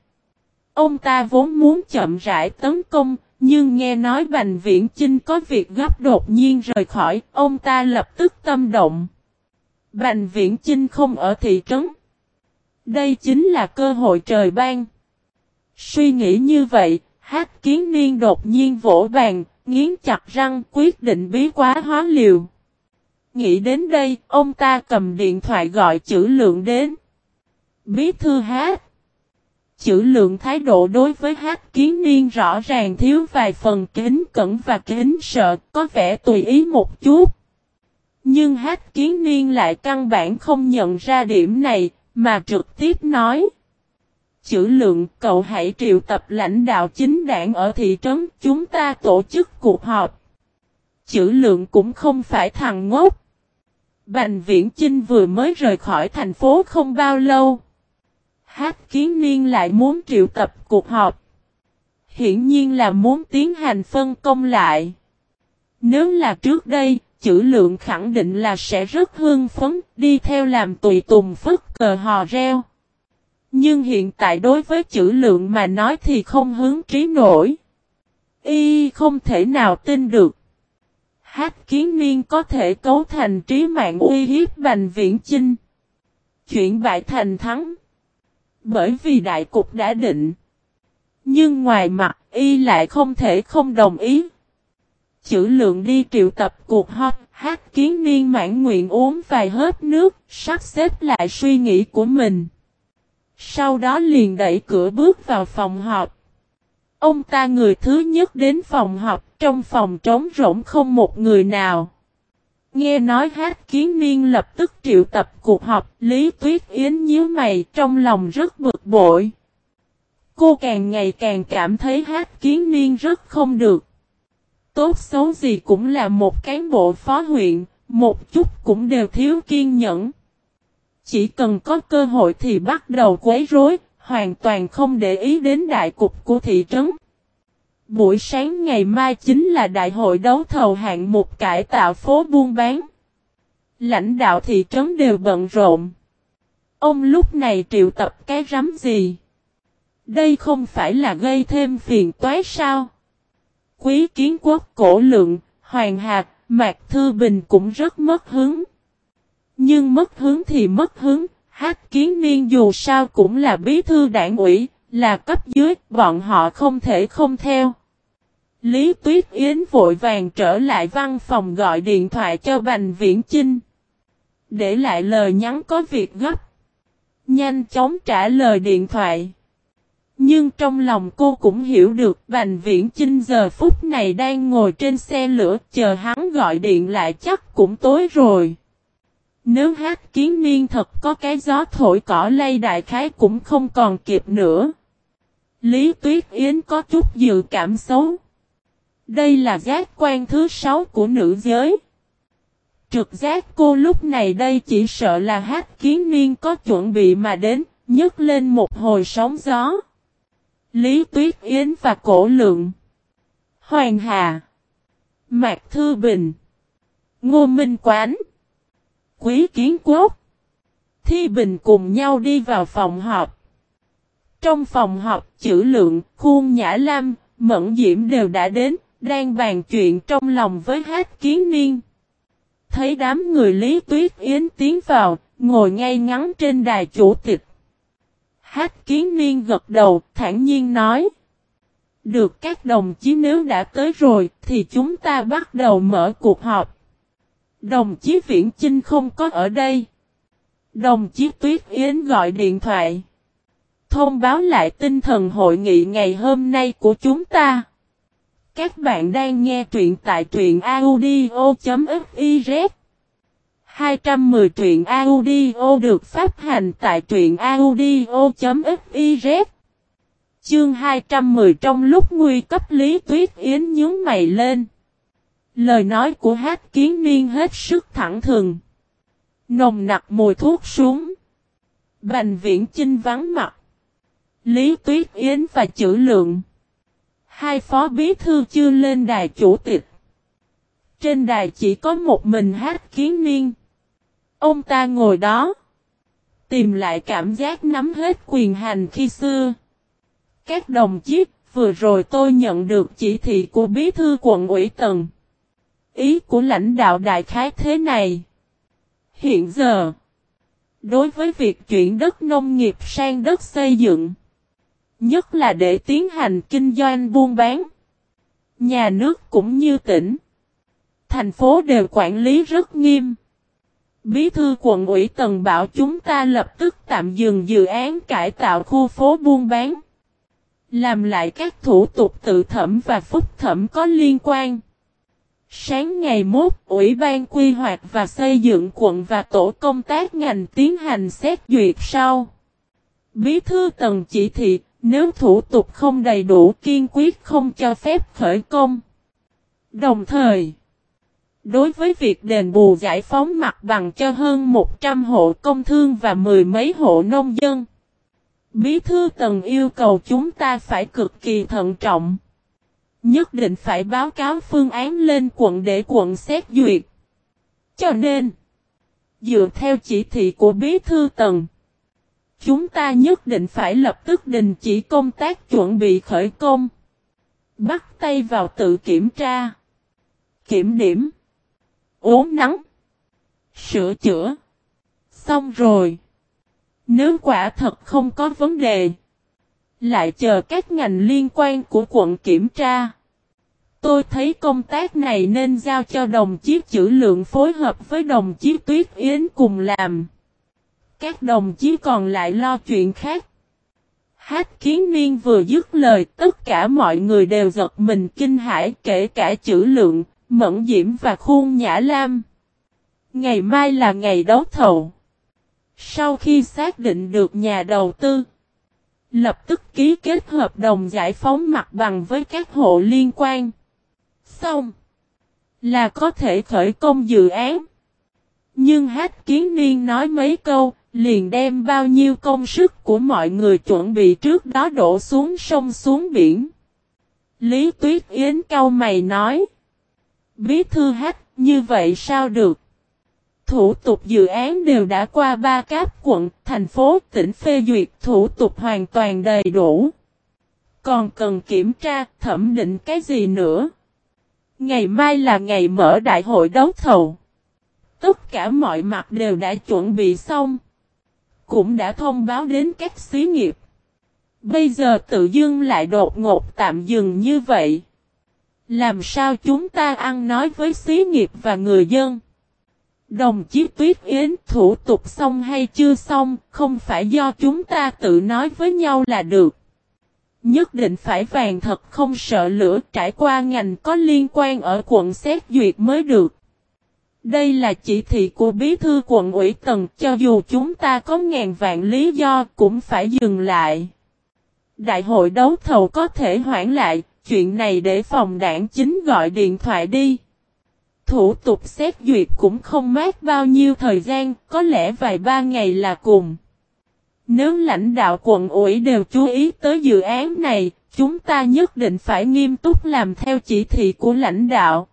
Ông ta vốn muốn chậm rãi tấn công, nhưng nghe nói Bành Viễn Chinh có việc gấp đột nhiên rời khỏi, ông ta lập tức tâm động. Bành Viễn Chinh không ở thị trấn. Đây chính là cơ hội trời ban. Suy nghĩ như vậy, hát kiến niên đột nhiên vỗ bàn, nghiến chặt răng quyết định bí quá hóa liều. Nghĩ đến đây, ông ta cầm điện thoại gọi chữ lượng đến. Bí thư hát. Chữ lượng thái độ đối với hát kiến niên rõ ràng thiếu vài phần kính cẩn và kính sợ, có vẻ tùy ý một chút. Nhưng hát kiến niên lại căn bản không nhận ra điểm này, mà trực tiếp nói. Chữ lượng cậu hãy triệu tập lãnh đạo chính đảng ở thị trấn chúng ta tổ chức cuộc họp. Chữ lượng cũng không phải thằng ngốc. Bành Viễn Chinh vừa mới rời khỏi thành phố không bao lâu. Hát kiến niên lại muốn triệu tập cuộc họp. Hiển nhiên là muốn tiến hành phân công lại. Nếu là trước đây, chữ lượng khẳng định là sẽ rất hương phấn, đi theo làm tùy tùng phức cờ hò reo. Nhưng hiện tại đối với chữ lượng mà nói thì không hướng trí nổi. Y không thể nào tin được. Hát kiến niên có thể cấu thành trí mạng uy hiếp bành viễn chinh. Chuyện bại thành thắng. Bởi vì đại cục đã định. Nhưng ngoài mặt y lại không thể không đồng ý. Chữ lượng đi triệu tập cuộc họp, hát kiến niên mãn nguyện uống vài hớp nước, sắp xếp lại suy nghĩ của mình. Sau đó liền đẩy cửa bước vào phòng họp. Ông ta người thứ nhất đến phòng họp, trong phòng trống rỗng không một người nào. Nghe nói hát kiến niên lập tức triệu tập cuộc họp, Lý Tuyết Yến nhíu mày trong lòng rất bực bội. Cô càng ngày càng cảm thấy hát kiến niên rất không được. Tốt xấu gì cũng là một cán bộ phó huyện, một chút cũng đều thiếu kiên nhẫn. Chỉ cần có cơ hội thì bắt đầu quấy rối, hoàn toàn không để ý đến đại cục của thị trấn. Buổi sáng ngày mai chính là đại hội đấu thầu hạng mục cải tạo phố buôn bán. Lãnh đạo thị trấn đều bận rộn. Ông lúc này triệu tập cái rắm gì? Đây không phải là gây thêm phiền toái sao? Quý kiến quốc cổ lượng, hoàng hạt, mạc thư bình cũng rất mất hứng. Nhưng mất hứng thì mất hứng, hát kiến niên dù sao cũng là bí thư đảng ủy, là cấp dưới, bọn họ không thể không theo. Lý Tuyết Yến vội vàng trở lại văn phòng gọi điện thoại cho Bành Viễn Chinh. Để lại lời nhắn có việc gấp. Nhanh chóng trả lời điện thoại. Nhưng trong lòng cô cũng hiểu được Bành Viễn Chinh giờ phút này đang ngồi trên xe lửa, chờ hắn gọi điện lại chắc cũng tối rồi. Nếu hát kiến niên thật có cái gió thổi cỏ lay đại khái cũng không còn kịp nữa. Lý Tuyết Yến có chút dự cảm xấu. Đây là giác quan thứ sáu của nữ giới. Trực giác cô lúc này đây chỉ sợ là hát kiến niên có chuẩn bị mà đến, nhấc lên một hồi sóng gió. Lý Tuyết Yến và Cổ Lượng Hoàng Hà Mạc Thư Bình Ngô Minh Quán Quý Kiến Quốc Thi Bình cùng nhau đi vào phòng họp. Trong phòng họp, chữ lượng, khuôn nhã lam, mẫn diễm đều đã đến, đang bàn chuyện trong lòng với hát kiến niên. Thấy đám người Lý Tuyết Yến tiến vào, ngồi ngay ngắn trên đài chủ tịch. Hát kiến niên gật đầu, thản nhiên nói. Được các đồng chí nếu đã tới rồi thì chúng ta bắt đầu mở cuộc họp. Đồng chí Viễn Chinh không có ở đây. Đồng chí Tuyết Yến gọi điện thoại. Thông báo lại tinh thần hội nghị ngày hôm nay của chúng ta. Các bạn đang nghe truyện tại truyện audio.fiz 210 truyện audio được phát hành tại truyện audio.fiz Chương 210 trong lúc nguy cấp Lý Tuyết Yến nhướng mày lên. Lời nói của hát kiến niên hết sức thẳng thừng. Nồng nặc mùi thuốc súng. Bành viễn chinh vắng mặt. Lý Tuyết Yến và chữ lượng. Hai phó bí thư chưa lên đài chủ tịch. Trên đài chỉ có một mình hát kiến niên. Ông ta ngồi đó. Tìm lại cảm giác nắm hết quyền hành khi xưa. Các đồng chí, vừa rồi tôi nhận được chỉ thị của bí thư quận ủy tầng. Ý của lãnh đạo đại khái thế này. Hiện giờ, đối với việc chuyển đất nông nghiệp sang đất xây dựng, nhất là để tiến hành kinh doanh buôn bán, nhà nước cũng như tỉnh, thành phố đều quản lý rất nghiêm. Bí thư quận ủy Tần bảo chúng ta lập tức tạm dừng dự án cải tạo khu phố buôn bán. Làm lại các thủ tục tự thẩm và phúc thẩm có liên quan. Sáng ngày mốt, Ủy ban quy hoạch và xây dựng quận và tổ công tác ngành tiến hành xét duyệt sau. Bí thư tầng chỉ thị, nếu thủ tục không đầy đủ kiên quyết không cho phép khởi công. Đồng thời, đối với việc đền bù giải phóng mặt bằng cho hơn 100 hộ công thương và mười mấy hộ nông dân, Bí thư tần yêu cầu chúng ta phải cực kỳ thận trọng. Nhất định phải báo cáo phương án lên quận để quận xét duyệt. Cho nên, dựa theo chỉ thị của bí thư tần chúng ta nhất định phải lập tức đình chỉ công tác chuẩn bị khởi công. Bắt tay vào tự kiểm tra, kiểm điểm, uống nắng, sửa chữa. Xong rồi. Nếu quả thật không có vấn đề, lại chờ các ngành liên quan của quận kiểm tra. Tôi thấy công tác này nên giao cho đồng chí chữ lượng phối hợp với đồng chí Tuyết Yến cùng làm. Các đồng chí còn lại lo chuyện khác. Hát kiến niên vừa dứt lời tất cả mọi người đều giật mình kinh hãi kể cả chữ lượng, mẫn diễm và khuôn nhã lam. Ngày mai là ngày đấu thầu. Sau khi xác định được nhà đầu tư, lập tức ký kết hợp đồng giải phóng mặt bằng với các hộ liên quan. Xong, là có thể khởi công dự án. Nhưng hát kiến niên nói mấy câu, liền đem bao nhiêu công sức của mọi người chuẩn bị trước đó đổ xuống sông xuống biển. Lý Tuyết Yến cau mày nói. Bí thư hát, như vậy sao được? thủ tục dự án đều đã qua ba cấp quận, thành phố, tỉnh phê duyệt thủ tục hoàn toàn đầy đủ. Còn cần kiểm tra, thẩm định cái gì nữa? Ngày mai là ngày mở đại hội đấu thầu. Tất cả mọi mặt đều đã chuẩn bị xong. Cũng đã thông báo đến các xí nghiệp. Bây giờ tự dưng lại đột ngột tạm dừng như vậy. Làm sao chúng ta ăn nói với xí nghiệp và người dân? Đồng chí Tuyết Yến thủ tục xong hay chưa xong, không phải do chúng ta tự nói với nhau là được. Nhất định phải vàng thật không sợ lửa trải qua ngành có liên quan ở quận xét duyệt mới được. Đây là chỉ thị của bí thư quận ủy tầng cho dù chúng ta có ngàn vạn lý do cũng phải dừng lại. Đại hội đấu thầu có thể hoãn lại, chuyện này để phòng đảng chính gọi điện thoại đi thủ tục xét duyệt cũng không mát bao nhiêu thời gian, có lẽ vài ba ngày là cùng. Nếu lãnh đạo quận ủy đều chú ý tới dự án này, chúng ta nhất định phải nghiêm túc làm theo chỉ thị của lãnh đạo.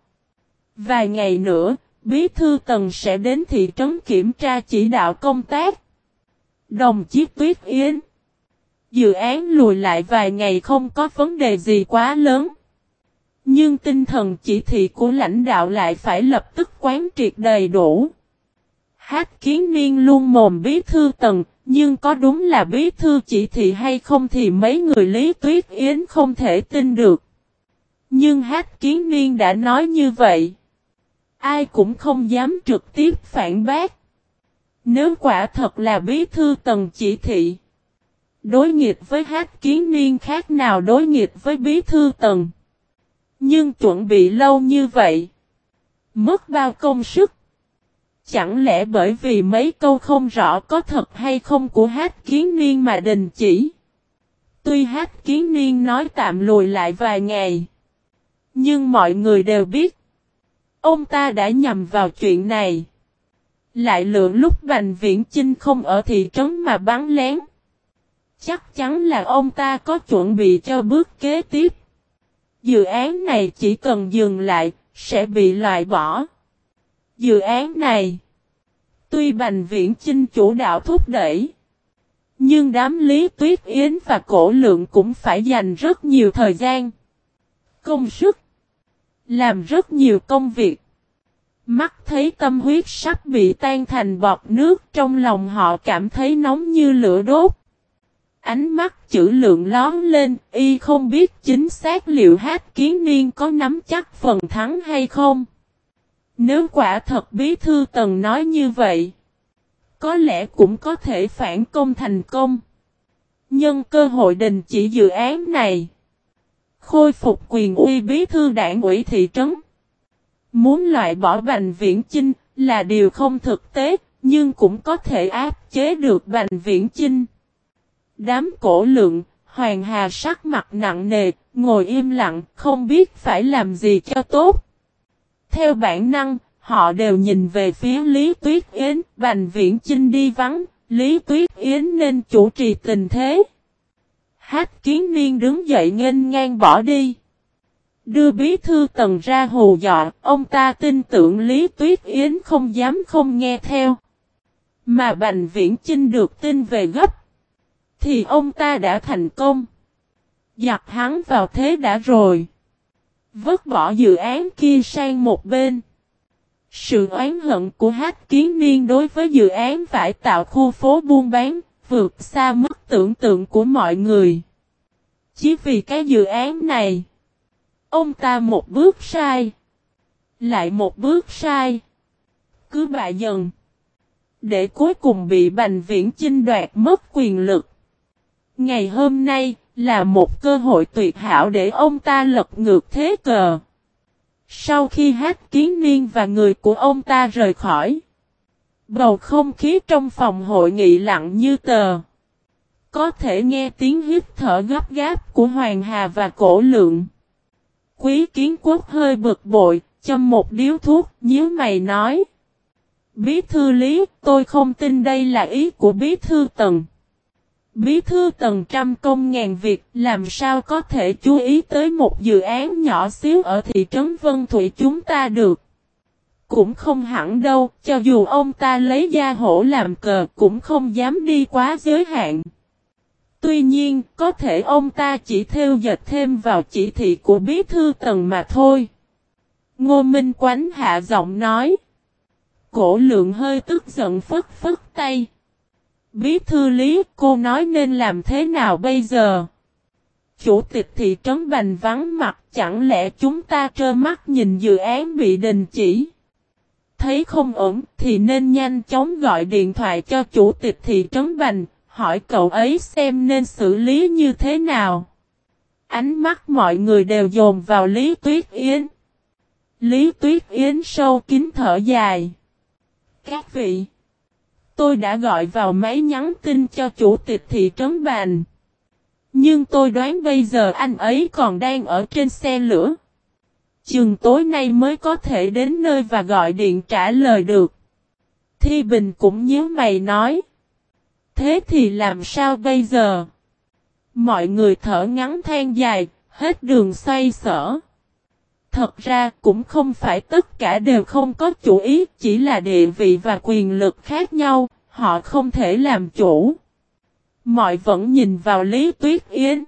Vài ngày nữa, Bí Thư Tần sẽ đến thị trấn kiểm tra chỉ đạo công tác. Đồng chí Tuyết Yến Dự án lùi lại vài ngày không có vấn đề gì quá lớn. Nhưng tinh thần chỉ thị của lãnh đạo lại phải lập tức quán triệt đầy đủ. Hát kiến niên luôn mồm bí thư tần, nhưng có đúng là bí thư chỉ thị hay không thì mấy người Lý Tuyết Yến không thể tin được. Nhưng Hát Kiến Niên đã nói như vậy. Ai cũng không dám trực tiếp phản bác. Nếu quả thật là bí thư tầng chỉ thị. Đối nghịch với Hát Kiến Niên khác nào đối nghịch với bí thư tầng. Nhưng chuẩn bị lâu như vậy. Mất bao công sức. Chẳng lẽ bởi vì mấy câu không rõ có thật hay không của Hát Kiến Niên mà đình chỉ. Tuy Hát Kiến Niên nói tạm lùi lại vài ngày. Nhưng mọi người đều biết. Ông ta đã nhầm vào chuyện này. Lại lựa lúc Bành Viễn Chinh không ở thị trấn mà bắn lén. Chắc chắn là ông ta có chuẩn bị cho bước kế tiếp. Dự án này chỉ cần dừng lại, sẽ bị loại bỏ. Dự án này, tuy Bành Viễn Chinh chủ đạo thúc đẩy, nhưng đám Lý Tuyết Yến và Cổ Lượng cũng phải dành rất nhiều thời gian, công sức, làm rất nhiều công việc. Mắt thấy tâm huyết sắp bị tan thành bọt nước trong lòng họ cảm thấy nóng như lửa đốt. Ánh mắt chữ lượng lón lên, y không biết chính xác liệu hát kiến niên có nắm chắc phần thắng hay không. Nếu quả thật bí thư tần nói như vậy, có lẽ cũng có thể phản công thành công. Nhân cơ hội đình chỉ dự án này, khôi phục quyền uy bí thư đảng ủy thị trấn. Muốn loại bỏ Bành Viễn Chinh là điều không thực tế, nhưng cũng có thể áp chế được Bành Viễn Chinh. Đám cổ lượng, Hoàng Hà sắc mặt nặng nề, ngồi im lặng, không biết phải làm gì cho tốt. Theo bản năng, họ đều nhìn về phía Lý Tuyết Yến, Bành Viễn Chinh đi vắng, Lý Tuyết Yến nên chủ trì tình thế. Hát kiến niên đứng dậy nghênh ngang bỏ đi. Đưa bí thư tần ra hù dọa, ông ta tin tưởng Lý Tuyết Yến không dám không nghe theo. Mà Bành Viễn Chinh được tin về gấp. Thì ông ta đã thành công. Giặt hắn vào thế đã rồi. Vứt bỏ dự án kia sang một bên. Sự oán hận của Hát Kiến Niên đối với dự án phải tạo khu phố buôn bán, vượt xa mức tưởng tượng của mọi người. Chỉ vì cái dự án này, ông ta một bước sai, lại một bước sai, cứ bại dần, để cuối cùng bị Bành Viễn Chinh đoạt mất quyền lực. Ngày hôm nay là một cơ hội tuyệt hảo để ông ta lật ngược thế cờ. Sau khi hát kiến niên và người của ông ta rời khỏi, bầu không khí trong phòng hội nghị lặng như tờ. Có thể nghe tiếng hít thở gấp gáp của Hoàng Hà và Cổ Lượng. Quý kiến quốc hơi bực bội, châm một điếu thuốc, nhíu mày nói. Bí thư lý, tôi không tin đây là ý của bí thư tần. Bí thư Tần trăm công ngàn việc làm sao có thể chú ý tới một dự án nhỏ xíu ở thị trấn Vân Thủy chúng ta được. Cũng không hẳn đâu, cho dù ông ta lấy da hổ làm cờ cũng không dám đi quá giới hạn. Tuy nhiên, có thể ông ta chỉ theo dệt thêm vào chỉ thị của bí thư tầng mà thôi. Ngô Minh Quánh hạ giọng nói. Cổ lượng hơi tức giận phất phất tay. Bí thư lý cô nói nên làm thế nào bây giờ? Chủ tịch thị trấn Bành vắng mặt chẳng lẽ chúng ta trơ mắt nhìn dự án bị đình chỉ? Thấy không ổn thì nên nhanh chóng gọi điện thoại cho chủ tịch thị trấn Bành, hỏi cậu ấy xem nên xử lý như thế nào. Ánh mắt mọi người đều dồn vào Lý Tuyết Yến. Lý Tuyết Yến sâu kín thở dài. Các vị Tôi đã gọi vào máy nhắn tin cho chủ tịch thị trấn bành. Nhưng tôi đoán bây giờ anh ấy còn đang ở trên xe lửa. Chừng tối nay mới có thể đến nơi và gọi điện trả lời được. Thi Bình cũng nhớ mày nói. Thế thì làm sao bây giờ? Mọi người thở ngắn than dài, hết đường xoay sở. Thật ra cũng không phải tất cả đều không có chủ ý, chỉ là địa vị và quyền lực khác nhau, họ không thể làm chủ. Mọi vẫn nhìn vào Lý Tuyết Yến.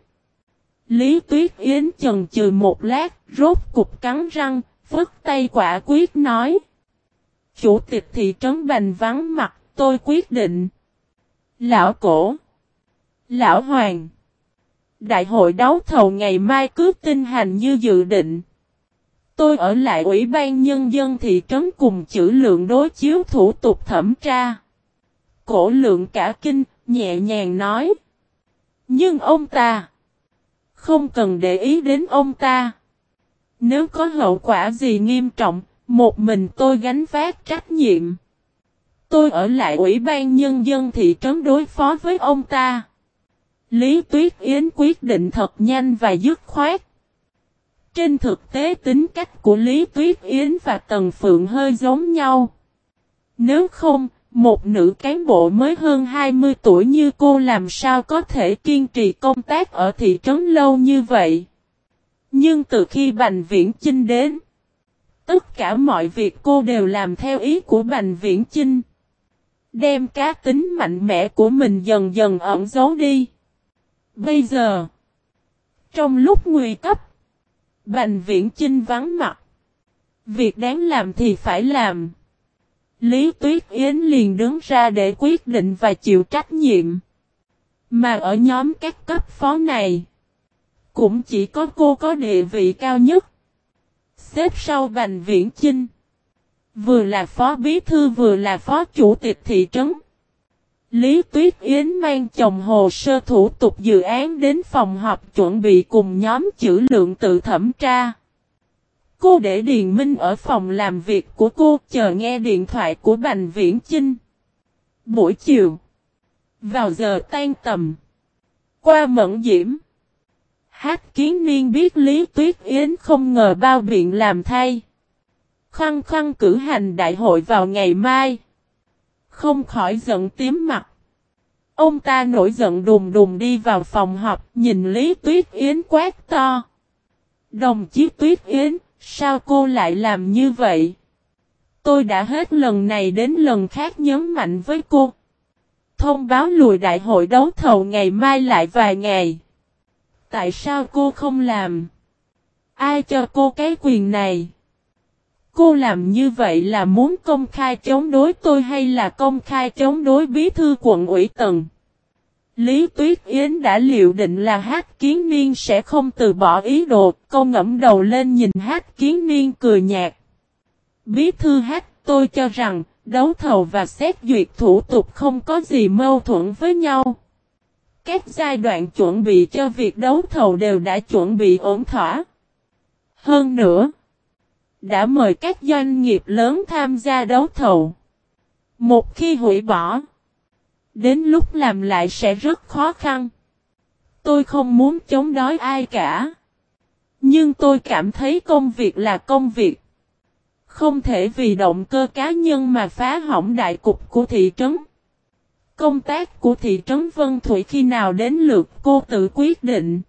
Lý Tuyết Yến chần chừ một lát, rốt cục cắn răng, phất tay quả quyết nói. Chủ tịch thị trấn Bành vắng mặt, tôi quyết định. Lão Cổ. Lão Hoàng. Đại hội đấu thầu ngày mai cứ tinh hành như dự định. Tôi ở lại Ủy ban Nhân dân thị trấn cùng chữ lượng đối chiếu thủ tục thẩm tra. Cổ lượng cả kinh, nhẹ nhàng nói. Nhưng ông ta, không cần để ý đến ông ta. Nếu có hậu quả gì nghiêm trọng, một mình tôi gánh vác trách nhiệm. Tôi ở lại Ủy ban Nhân dân thị trấn đối phó với ông ta. Lý Tuyết Yến quyết định thật nhanh và dứt khoát. Trên thực tế tính cách của Lý Tuyết Yến và Tần Phượng hơi giống nhau. Nếu không, một nữ cán bộ mới hơn 20 tuổi như cô làm sao có thể kiên trì công tác ở thị trấn lâu như vậy. Nhưng từ khi Bành Viễn Chinh đến, tất cả mọi việc cô đều làm theo ý của Bành Viễn Chinh. Đem cá tính mạnh mẽ của mình dần dần ẩn giấu đi. Bây giờ, trong lúc nguy cấp, Bành Viễn Chinh vắng mặt. Việc đáng làm thì phải làm. Lý Tuyết Yến liền đứng ra để quyết định và chịu trách nhiệm. Mà ở nhóm các cấp phó này, cũng chỉ có cô có địa vị cao nhất. Xếp sau Bành Viễn Chinh. Vừa là phó bí thư vừa là phó chủ tịch thị trấn. Lý Tuyết Yến mang chồng hồ sơ thủ tục dự án đến phòng họp chuẩn bị cùng nhóm chữ lượng tự thẩm tra. Cô để Điền Minh ở phòng làm việc của cô chờ nghe điện thoại của Bành Viễn Chinh. Buổi chiều. Vào giờ tan tầm. Qua mẫn diễm. Hát kiến niên biết Lý Tuyết Yến không ngờ bao biện làm thay. Khăn khăn cử hành đại hội vào ngày mai. Không khỏi giận tím mặt. Ông ta nổi giận đùng đùng đi vào phòng họp nhìn Lý Tuyết Yến quát to. Đồng chí Tuyết Yến, sao cô lại làm như vậy? Tôi đã hết lần này đến lần khác nhấn mạnh với cô. Thông báo lùi đại hội đấu thầu ngày mai lại vài ngày. Tại sao cô không làm? Ai cho cô cái quyền này? Cô làm như vậy là muốn công khai chống đối tôi hay là công khai chống đối bí thư quận ủy tầng? Lý Tuyết Yến đã liệu định là hát kiến niên sẽ không từ bỏ ý đồ, cô ngẫm đầu lên nhìn hát kiến niên cười nhạt. Bí thư hát tôi cho rằng, đấu thầu và xét duyệt thủ tục không có gì mâu thuẫn với nhau. Các giai đoạn chuẩn bị cho việc đấu thầu đều đã chuẩn bị ổn thỏa. Hơn nữa, đã mời các doanh nghiệp lớn tham gia đấu thầu. Một khi hủy bỏ, đến lúc làm lại sẽ rất khó khăn. Tôi không muốn chống đối ai cả. Nhưng tôi cảm thấy công việc là công việc. Không thể vì động cơ cá nhân mà phá hỏng đại cục của thị trấn. Công tác của thị trấn Vân Thủy khi nào đến lượt cô tự quyết định.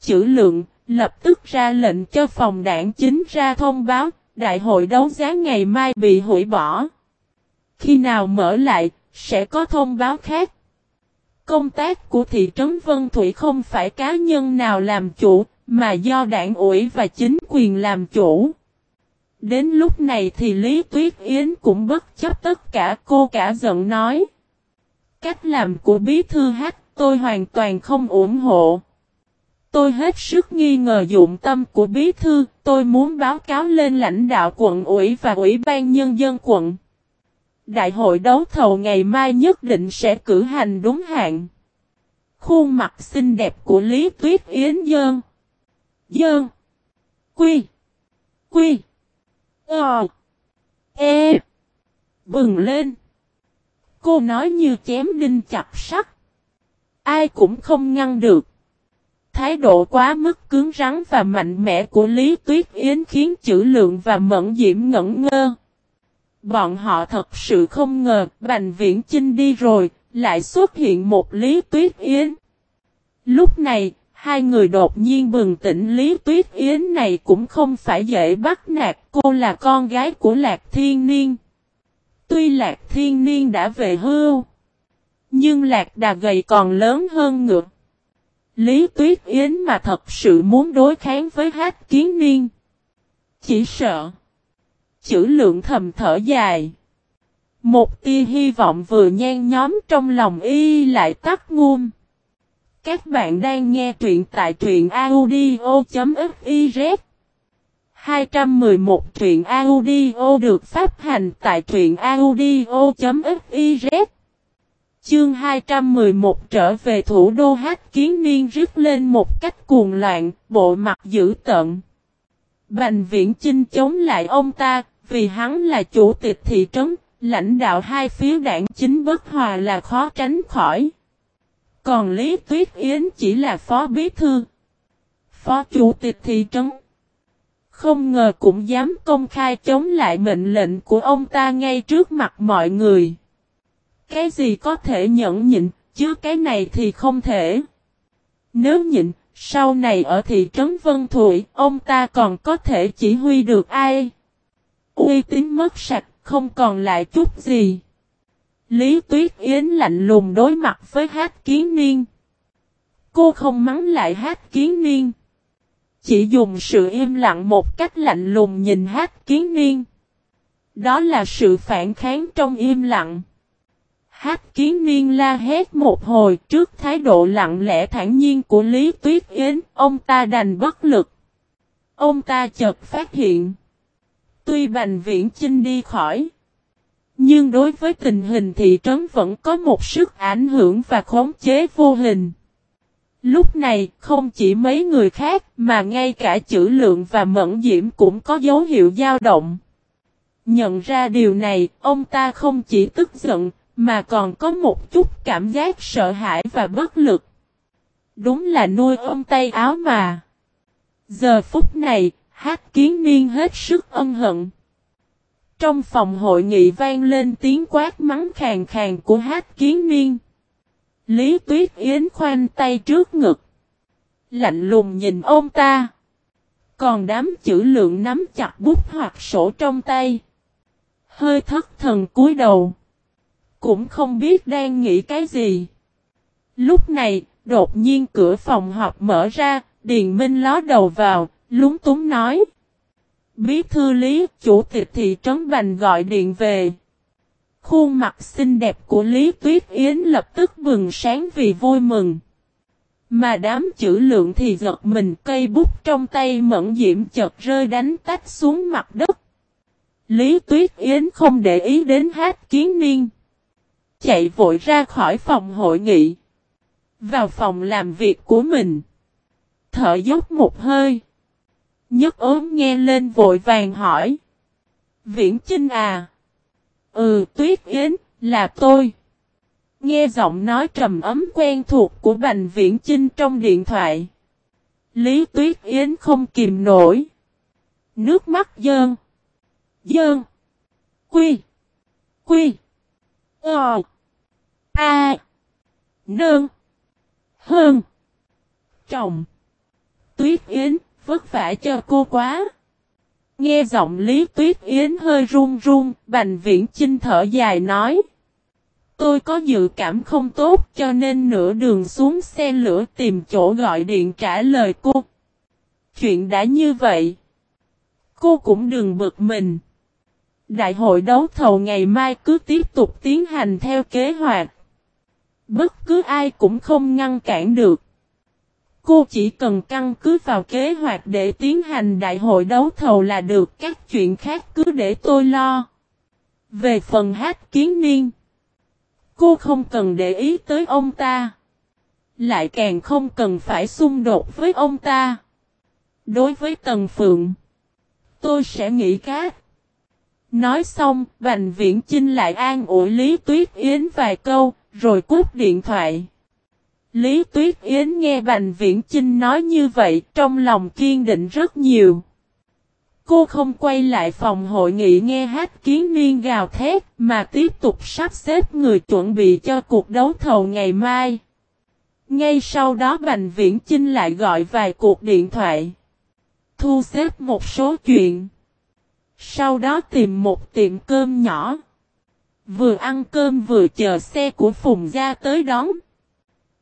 Chữ lượng, lập tức ra lệnh cho phòng đảng chính ra thông báo, đại hội đấu giá ngày mai bị hủy bỏ. Khi nào mở lại, sẽ có thông báo khác. Công tác của thị trấn Vân Thủy không phải cá nhân nào làm chủ, mà do đảng ủy và chính quyền làm chủ. Đến lúc này thì Lý Tuyết Yến cũng bất chấp tất cả cô cả giận nói. Cách làm của bí thư hát tôi hoàn toàn không ủng hộ. Tôi hết sức nghi ngờ dụng tâm của bí thư, tôi muốn báo cáo lên lãnh đạo quận ủy và ủy ban nhân dân quận. Đại hội đấu thầu ngày mai nhất định sẽ cử hành đúng hạn. Khuôn mặt xinh đẹp của Lý Tuyết Yến Dơn. Dơn. Quy. Quy. Ờ. E. Bừng lên. Cô nói như chém đinh chặt sắt. Ai cũng không ngăn được. Thái độ quá mức cứng rắn và mạnh mẽ của Lý Tuyết Yến khiến chữ lượng và mẫn diễm ngẩn ngơ. Bọn họ thật sự không ngờ Bành Viễn Chinh đi rồi, lại xuất hiện một Lý Tuyết Yến. Lúc này, hai người đột nhiên bừng tỉnh Lý Tuyết Yến này cũng không phải dễ bắt nạt, cô là con gái của Lạc Thiên Niên. Tuy Lạc Thiên Niên đã về hưu, nhưng Lạc Đà gầy còn lớn hơn ngược. Lý Tuyết Yến mà thật sự muốn đối kháng với hát kiến niên. Chỉ sợ. Chữ lượng thầm thở dài. Một tia hy vọng vừa nhen nhóm trong lòng y lại tắt ngum. Các bạn đang nghe truyện tại truyện audio.fiz 211 truyện audio được phát hành tại truyện audio.fiz Chương 211 trở về thủ đô hát kiến niên rứt lên một cách cuồng loạn, bộ mặt dữ tận. Bành viễn chinh chống lại ông ta, vì hắn là chủ tịch thị trấn, lãnh đạo hai phía đảng chính bất hòa là khó tránh khỏi. Còn Lý Tuyết Yến chỉ là phó bí thư, phó chủ tịch thị trấn. Không ngờ cũng dám công khai chống lại mệnh lệnh của ông ta ngay trước mặt mọi người. Cái gì có thể nhẫn nhịn, chứ cái này thì không thể. Nếu nhịn, sau này ở thị trấn Vân Thụy, ông ta còn có thể chỉ huy được ai? Uy tín mất sạch, không còn lại chút gì. Lý Tuyết Yến lạnh lùng đối mặt với hát kiến niên. Cô không mắng lại hát kiến niên. Chỉ dùng sự im lặng một cách lạnh lùng nhìn hát kiến niên. Đó là sự phản kháng trong im lặng. Hát kiến niên la hét một hồi trước thái độ lặng lẽ thản nhiên của Lý Tuyết Yến, ông ta đành bất lực. Ông ta chợt phát hiện. Tuy Bành Viễn Chinh đi khỏi. Nhưng đối với tình hình thị trấn vẫn có một sức ảnh hưởng và khống chế vô hình. Lúc này không chỉ mấy người khác mà ngay cả chữ lượng và mẫn diễm cũng có dấu hiệu dao động. Nhận ra điều này, ông ta không chỉ tức giận mà còn có một chút cảm giác sợ hãi và bất lực. Đúng là nuôi ôm tay áo mà. Giờ phút này, hát kiến niên hết sức ân hận. Trong phòng hội nghị vang lên tiếng quát mắng khàn khàn của hát kiến niên. Lý Tuyết Yến khoanh tay trước ngực. Lạnh lùng nhìn ông ta. Còn đám chữ lượng nắm chặt bút hoặc sổ trong tay. Hơi thất thần cúi đầu. Cũng không biết đang nghĩ cái gì. Lúc này, đột nhiên cửa phòng họp mở ra, Điền Minh ló đầu vào, lúng túng nói. Bí thư lý, chủ tịch thị trấn Bành gọi điện về. Khuôn mặt xinh đẹp của Lý Tuyết Yến lập tức bừng sáng vì vui mừng. Mà đám chữ lượng thì giật mình cây bút trong tay mẫn diễm chợt rơi đánh tách xuống mặt đất. Lý Tuyết Yến không để ý đến hát kiến niên. Chạy vội ra khỏi phòng hội nghị. Vào phòng làm việc của mình. Thở dốc một hơi. Nhất ốm nghe lên vội vàng hỏi. Viễn Chinh à. Ừ Tuyết Yến, là tôi. Nghe giọng nói trầm ấm quen thuộc của Bành Viễn Chinh trong điện thoại. Lý Tuyết Yến không kìm nổi. Nước mắt dơn. Dơn. Quy. Quy. Ờ. A. Nương. Hơn. Trọng. Tuyết Yến, vất vả cho cô quá. Nghe giọng Lý Tuyết Yến hơi run run, Bành Viễn Chinh thở dài nói. Tôi có dự cảm không tốt cho nên nửa đường xuống xe lửa tìm chỗ gọi điện trả lời cô. Chuyện đã như vậy. Cô cũng đừng bực mình. Đại hội đấu thầu ngày mai cứ tiếp tục tiến hành theo kế hoạch. Bất cứ ai cũng không ngăn cản được. Cô chỉ cần căn cứ vào kế hoạch để tiến hành đại hội đấu thầu là được các chuyện khác cứ để tôi lo. Về phần hát kiến niên. Cô không cần để ý tới ông ta. Lại càng không cần phải xung đột với ông ta. Đối với Tần Phượng. Tôi sẽ nghĩ cách Nói xong, Bành Viễn Chinh lại an ủi Lý Tuyết Yến vài câu, rồi cúp điện thoại. Lý Tuyết Yến nghe Bành Viễn Chinh nói như vậy, trong lòng kiên định rất nhiều. Cô không quay lại phòng hội nghị nghe hát kiến niên gào thét, mà tiếp tục sắp xếp người chuẩn bị cho cuộc đấu thầu ngày mai. Ngay sau đó Bành Viễn Chinh lại gọi vài cuộc điện thoại. Thu xếp một số chuyện. Sau đó tìm một tiệm cơm nhỏ. Vừa ăn cơm vừa chờ xe của Phùng Gia tới đón.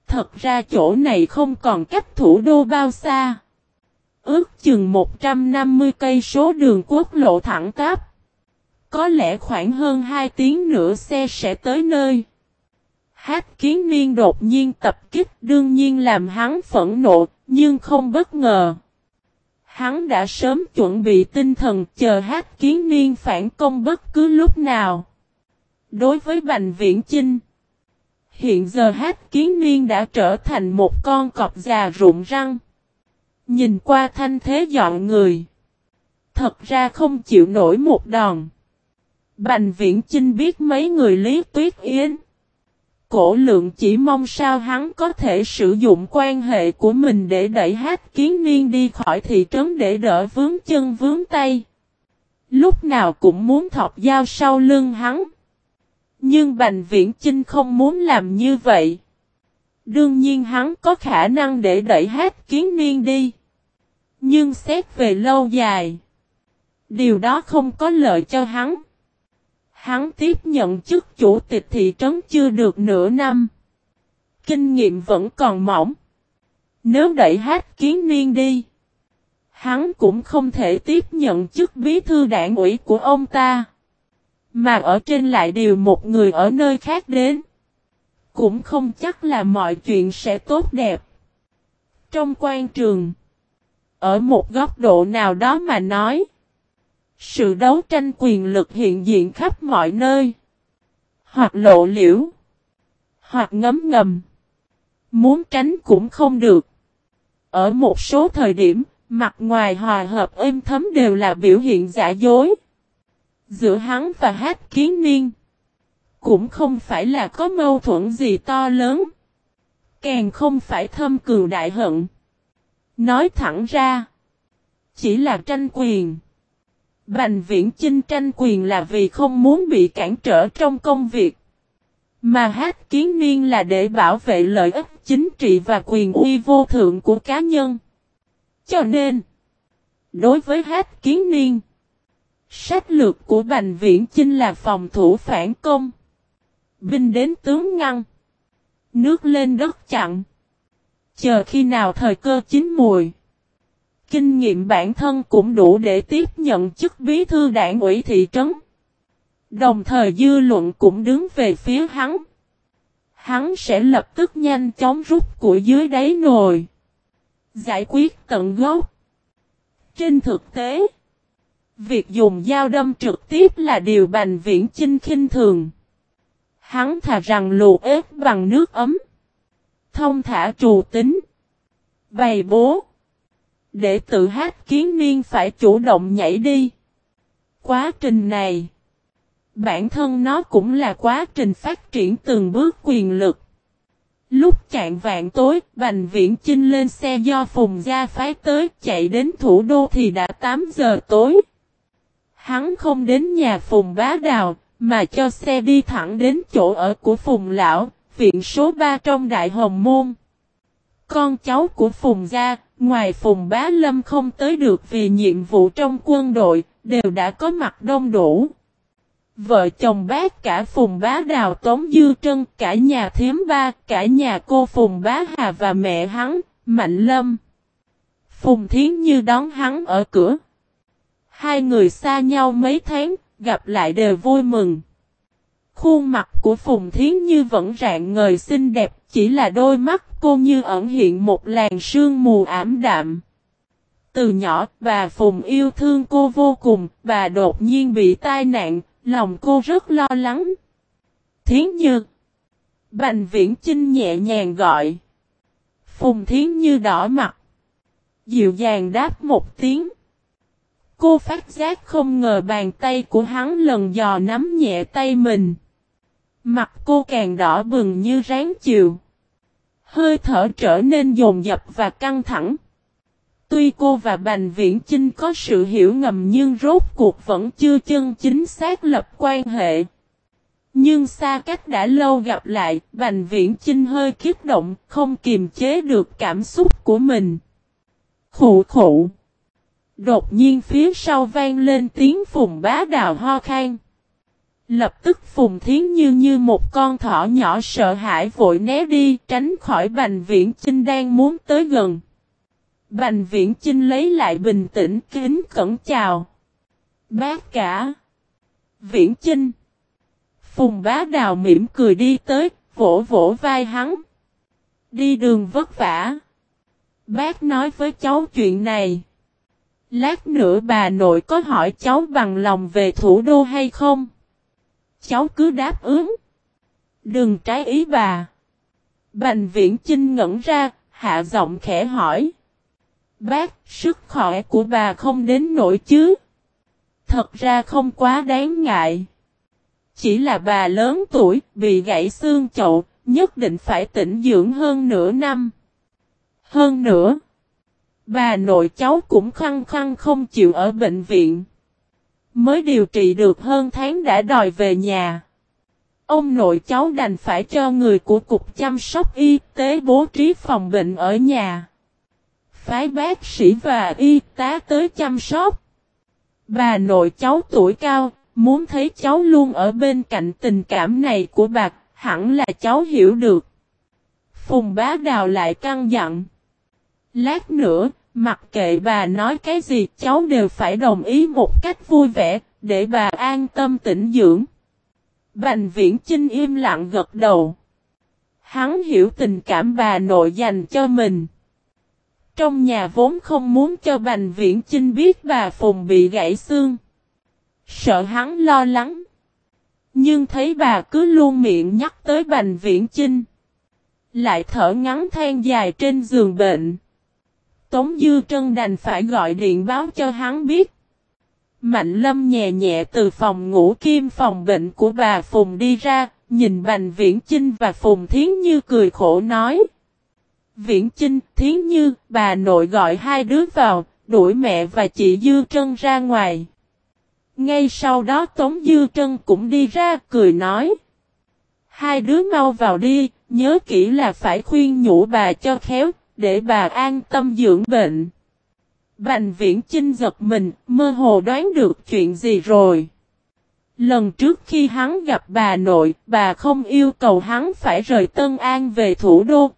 Thật ra chỗ này không còn cách thủ đô bao xa. Ước chừng 150 cây số đường quốc lộ thẳng tắp. Có lẽ khoảng hơn 2 tiếng nữa xe sẽ tới nơi. Hát kiến niên đột nhiên tập kích đương nhiên làm hắn phẫn nộ, nhưng không bất ngờ. Hắn đã sớm chuẩn bị tinh thần chờ hát kiến niên phản công bất cứ lúc nào. Đối với Bành Viễn Chinh, hiện giờ hát kiến niên đã trở thành một con cọp già rụng răng. Nhìn qua thanh thế dọn người. Thật ra không chịu nổi một đòn. Bành Viễn Chinh biết mấy người Lý Tuyết Yến. Cổ lượng chỉ mong sao hắn có thể sử dụng quan hệ của mình để đẩy hát kiến niên đi khỏi thị trấn để đỡ vướng chân vướng tay. Lúc nào cũng muốn thọc dao sau lưng hắn. Nhưng Bành Viễn Chinh không muốn làm như vậy. Đương nhiên hắn có khả năng để đẩy hát kiến niên đi. Nhưng xét về lâu dài. Điều đó không có lợi cho hắn. Hắn tiếp nhận chức chủ tịch thị trấn chưa được nửa năm. Kinh nghiệm vẫn còn mỏng. Nếu đẩy hát kiến niên đi. Hắn cũng không thể tiếp nhận chức bí thư đảng ủy của ông ta. Mà ở trên lại điều một người ở nơi khác đến. Cũng không chắc là mọi chuyện sẽ tốt đẹp. Trong quan trường. Ở một góc độ nào đó mà nói. Sự đấu tranh quyền lực hiện diện khắp mọi nơi. Hoặc lộ liễu. Hoặc ngấm ngầm. Muốn tránh cũng không được. Ở một số thời điểm, mặt ngoài hòa hợp êm thấm đều là biểu hiện giả dối. Giữa hắn và hát kiến niên. Cũng không phải là có mâu thuẫn gì to lớn. Càng không phải thâm cường đại hận. Nói thẳng ra. Chỉ là tranh quyền. Bành viễn chinh tranh quyền là vì không muốn bị cản trở trong công việc. Mà hát kiến niên là để bảo vệ lợi ích chính trị và quyền uy vô thượng của cá nhân. Cho nên, đối với hát kiến niên, sách lược của Bành Viễn Chinh là phòng thủ phản công. Binh đến tướng ngăn. Nước lên đất chặn. Chờ khi nào thời cơ chín mùi. Kinh nghiệm bản thân cũng đủ để tiếp nhận chức bí thư đảng ủy thị trấn. Đồng thời dư luận cũng đứng về phía hắn. Hắn sẽ lập tức nhanh chóng rút của dưới đáy nồi. Giải quyết tận gốc. Trên thực tế, việc dùng dao đâm trực tiếp là điều bành viễn chinh khinh thường. Hắn thà rằng luộc ép bằng nước ấm. Thông thả trù tính. Bày bố. Để tự hát kiến niên phải chủ động nhảy đi. Quá trình này. Bản thân nó cũng là quá trình phát triển từng bước quyền lực. Lúc chạng vạn tối, Bành Viễn Chinh lên xe do Phùng Gia phái tới chạy đến thủ đô thì đã 8 giờ tối. Hắn không đến nhà Phùng Bá Đào, mà cho xe đi thẳng đến chỗ ở của Phùng Lão, viện số 3 trong Đại Hồng Môn. Con cháu của Phùng Gia, ngoài Phùng Bá Lâm không tới được vì nhiệm vụ trong quân đội, đều đã có mặt đông đủ. Vợ chồng bác cả Phùng Bá Đào Tống Dư Trân, cả nhà Thiếm Ba, cả nhà cô Phùng Bá Hà và mẹ hắn, Mạnh Lâm. Phùng Thiến Như đón hắn ở cửa. Hai người xa nhau mấy tháng, gặp lại đều vui mừng. Khuôn mặt của Phùng Thiến Như vẫn rạng ngời xinh đẹp, chỉ là đôi mắt cô như ẩn hiện một làn sương mù ảm đạm. Từ nhỏ, bà Phùng yêu thương cô vô cùng, bà đột nhiên bị tai nạn, lòng cô rất lo lắng. Thiến Như Bành Viễn Chinh nhẹ nhàng gọi. Phùng Thiến Như đỏ mặt. Dịu dàng đáp một tiếng. Cô phát giác không ngờ bàn tay của hắn lần dò nắm nhẹ tay mình. Mặt cô càng đỏ bừng như ráng chiều. Hơi thở trở nên dồn dập và căng thẳng. Tuy cô và Bành Viễn Chinh có sự hiểu ngầm nhưng rốt cuộc vẫn chưa chân chính xác lập quan hệ. Nhưng xa cách đã lâu gặp lại, Bành Viễn Chinh hơi kiếp động, không kiềm chế được cảm xúc của mình. Khủ khủ. Đột nhiên phía sau vang lên tiếng phùng bá đào ho khan. Lập tức phùng thiến như như một con thỏ nhỏ sợ hãi vội né đi tránh khỏi bành viễn chinh đang muốn tới gần. Bành viễn chinh lấy lại bình tĩnh kính cẩn chào. Bác cả. Viễn Chinh. Phùng bá đào mỉm cười đi tới, vỗ vỗ vai hắn. Đi đường vất vả. Bác nói với cháu chuyện này. Lát nữa bà nội có hỏi cháu bằng lòng về thủ đô hay không? Cháu cứ đáp ứng. Đừng trái ý bà. Bành viễn Chinh ngẩn ra, hạ giọng khẽ hỏi. Bác, sức khỏe của bà không đến nổi chứ? Thật ra không quá đáng ngại. Chỉ là bà lớn tuổi, bị gãy xương chậu, nhất định phải tĩnh dưỡng hơn nửa năm. Hơn nữa, bà nội cháu cũng khăng khăng không chịu ở bệnh viện. Mới điều trị được hơn tháng đã đòi về nhà. Ông nội cháu đành phải cho người của Cục Chăm sóc Y tế bố trí phòng bệnh ở nhà. Phái bác sĩ và y tá tới chăm sóc. Bà nội cháu tuổi cao, muốn thấy cháu luôn ở bên cạnh tình cảm này của bà, hẳn là cháu hiểu được. Phùng bá đào lại căng dặn. Lát nữa, mặc kệ bà nói cái gì cháu đều phải đồng ý một cách vui vẻ, để bà an tâm tĩnh dưỡng. Bành viễn Chinh im lặng gật đầu. Hắn hiểu tình cảm bà nội dành cho mình. Trong nhà vốn không muốn cho Bành Viễn Chinh biết bà Phùng bị gãy xương. Sợ hắn lo lắng. Nhưng thấy bà cứ luôn miệng nhắc tới Bành Viễn Chinh. Lại thở ngắn than dài trên giường bệnh. Tống Dư Trân đành phải gọi điện báo cho hắn biết. Mạnh lâm nhẹ nhẹ từ phòng ngủ kim phòng bệnh của bà Phùng đi ra, nhìn Bành Viễn Chinh và Phùng Thiến Như cười khổ nói. Viễn Chinh, Thiến Như, bà nội gọi hai đứa vào, đuổi mẹ và chị Dư Trân ra ngoài. Ngay sau đó Tống Dư Trân cũng đi ra cười nói. Hai đứa mau vào đi, nhớ kỹ là phải khuyên nhủ bà cho khéo, để bà an tâm dưỡng bệnh. Bành viễn Chinh giật mình, mơ hồ đoán được chuyện gì rồi. Lần trước khi hắn gặp bà nội, bà không yêu cầu hắn phải rời Tân An về thủ đô.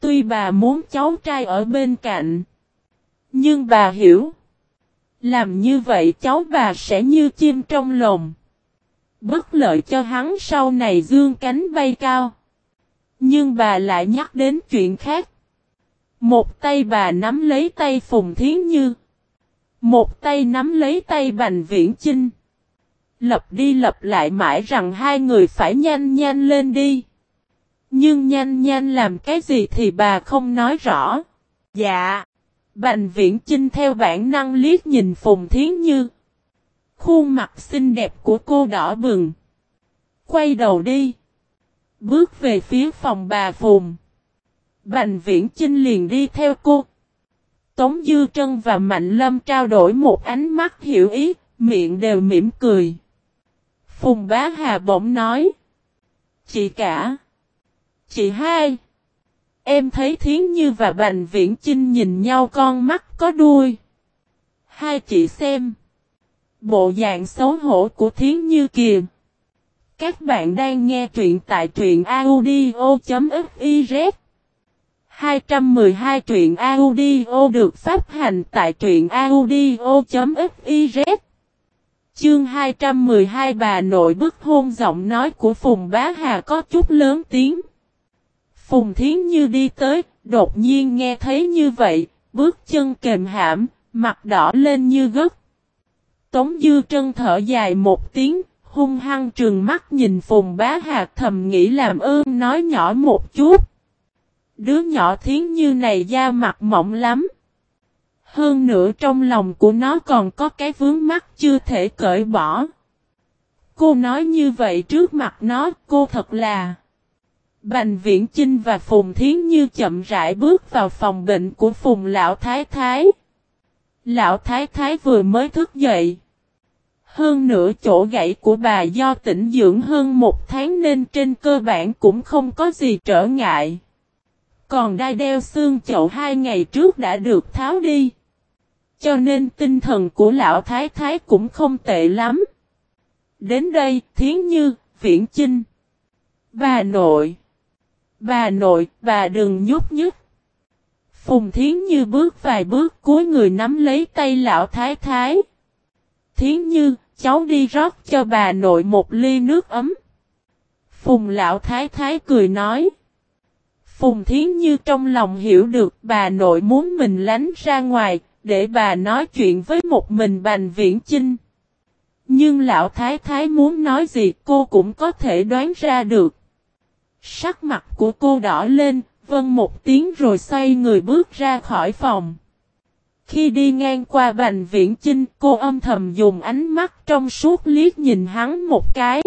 Tuy bà muốn cháu trai ở bên cạnh, nhưng bà hiểu. Làm như vậy cháu bà sẽ như chim trong lồng. Bất lợi cho hắn sau này dương cánh bay cao. Nhưng bà lại nhắc đến chuyện khác. Một tay bà nắm lấy tay Phùng Thiến Như. Một tay nắm lấy tay Bành Viễn Chinh. Lập đi lập lại mãi rằng hai người phải nhanh nhanh lên đi. Nhưng nhanh nhanh làm cái gì thì bà không nói rõ. Dạ. Bành Viễn Chinh theo bản năng liếc nhìn Phùng Thiến Như. Khuôn mặt xinh đẹp của cô đỏ bừng. Quay đầu đi. Bước về phía phòng bà Phùng. Bành Viễn Chinh liền đi theo cô. Tống Dư Trân và Mạnh Lâm trao đổi một ánh mắt hiểu ý, miệng đều mỉm cười. Phùng Bá Hà bỗng nói. Chị cả. Chị hai. Em thấy Thiến Như và Bành Viễn Chinh nhìn nhau con mắt có đuôi. Hai chị xem. Bộ dạng xấu hổ của Thiến Như kìa. Các bạn đang nghe truyện tại truyện audio.fif 212 truyện audio được phát hành tại truyện audio.fiz Chương 212 bà nội bức hôn giọng nói của Phùng Bá Hà có chút lớn tiếng. Phùng Thiến Như đi tới, đột nhiên nghe thấy như vậy, bước chân kềm hãm, mặt đỏ lên như gất. Tống Dư Trân thở dài một tiếng, hung hăng trừng mắt nhìn Phùng Bá Hà thầm nghĩ làm ơn nói nhỏ một chút. Đứa nhỏ thiến như này da mặt mỏng lắm. Hơn nữa trong lòng của nó còn có cái vướng mắt chưa thể cởi bỏ. Cô nói như vậy trước mặt nó, cô thật là... Bành Viễn Chinh và Phùng Thiến Như chậm rãi bước vào phòng bệnh của Phùng Lão Thái Thái. Lão Thái Thái vừa mới thức dậy. Hơn nữa chỗ gãy của bà do tỉnh dưỡng hơn một tháng nên trên cơ bản cũng không có gì trở ngại. Còn đai đeo xương chậu hai ngày trước đã được tháo đi. Cho nên tinh thần của lão thái thái cũng không tệ lắm. Đến đây, thiến như, viễn chinh. Bà nội. Bà nội, bà đừng nhúc nhích. Phùng thiến như bước vài bước cuối người nắm lấy tay lão thái thái. Thiến như, cháu đi rót cho bà nội một ly nước ấm. Phùng lão thái thái cười nói. Phùng Thiến Như trong lòng hiểu được bà nội muốn mình lánh ra ngoài, để bà nói chuyện với một mình Bành Viễn Chinh. Nhưng lão thái thái muốn nói gì cô cũng có thể đoán ra được. Sắc mặt của cô đỏ lên, vâng một tiếng rồi xoay người bước ra khỏi phòng. Khi đi ngang qua Bành Viễn Chinh, cô âm thầm dùng ánh mắt trong suốt liếc nhìn hắn một cái.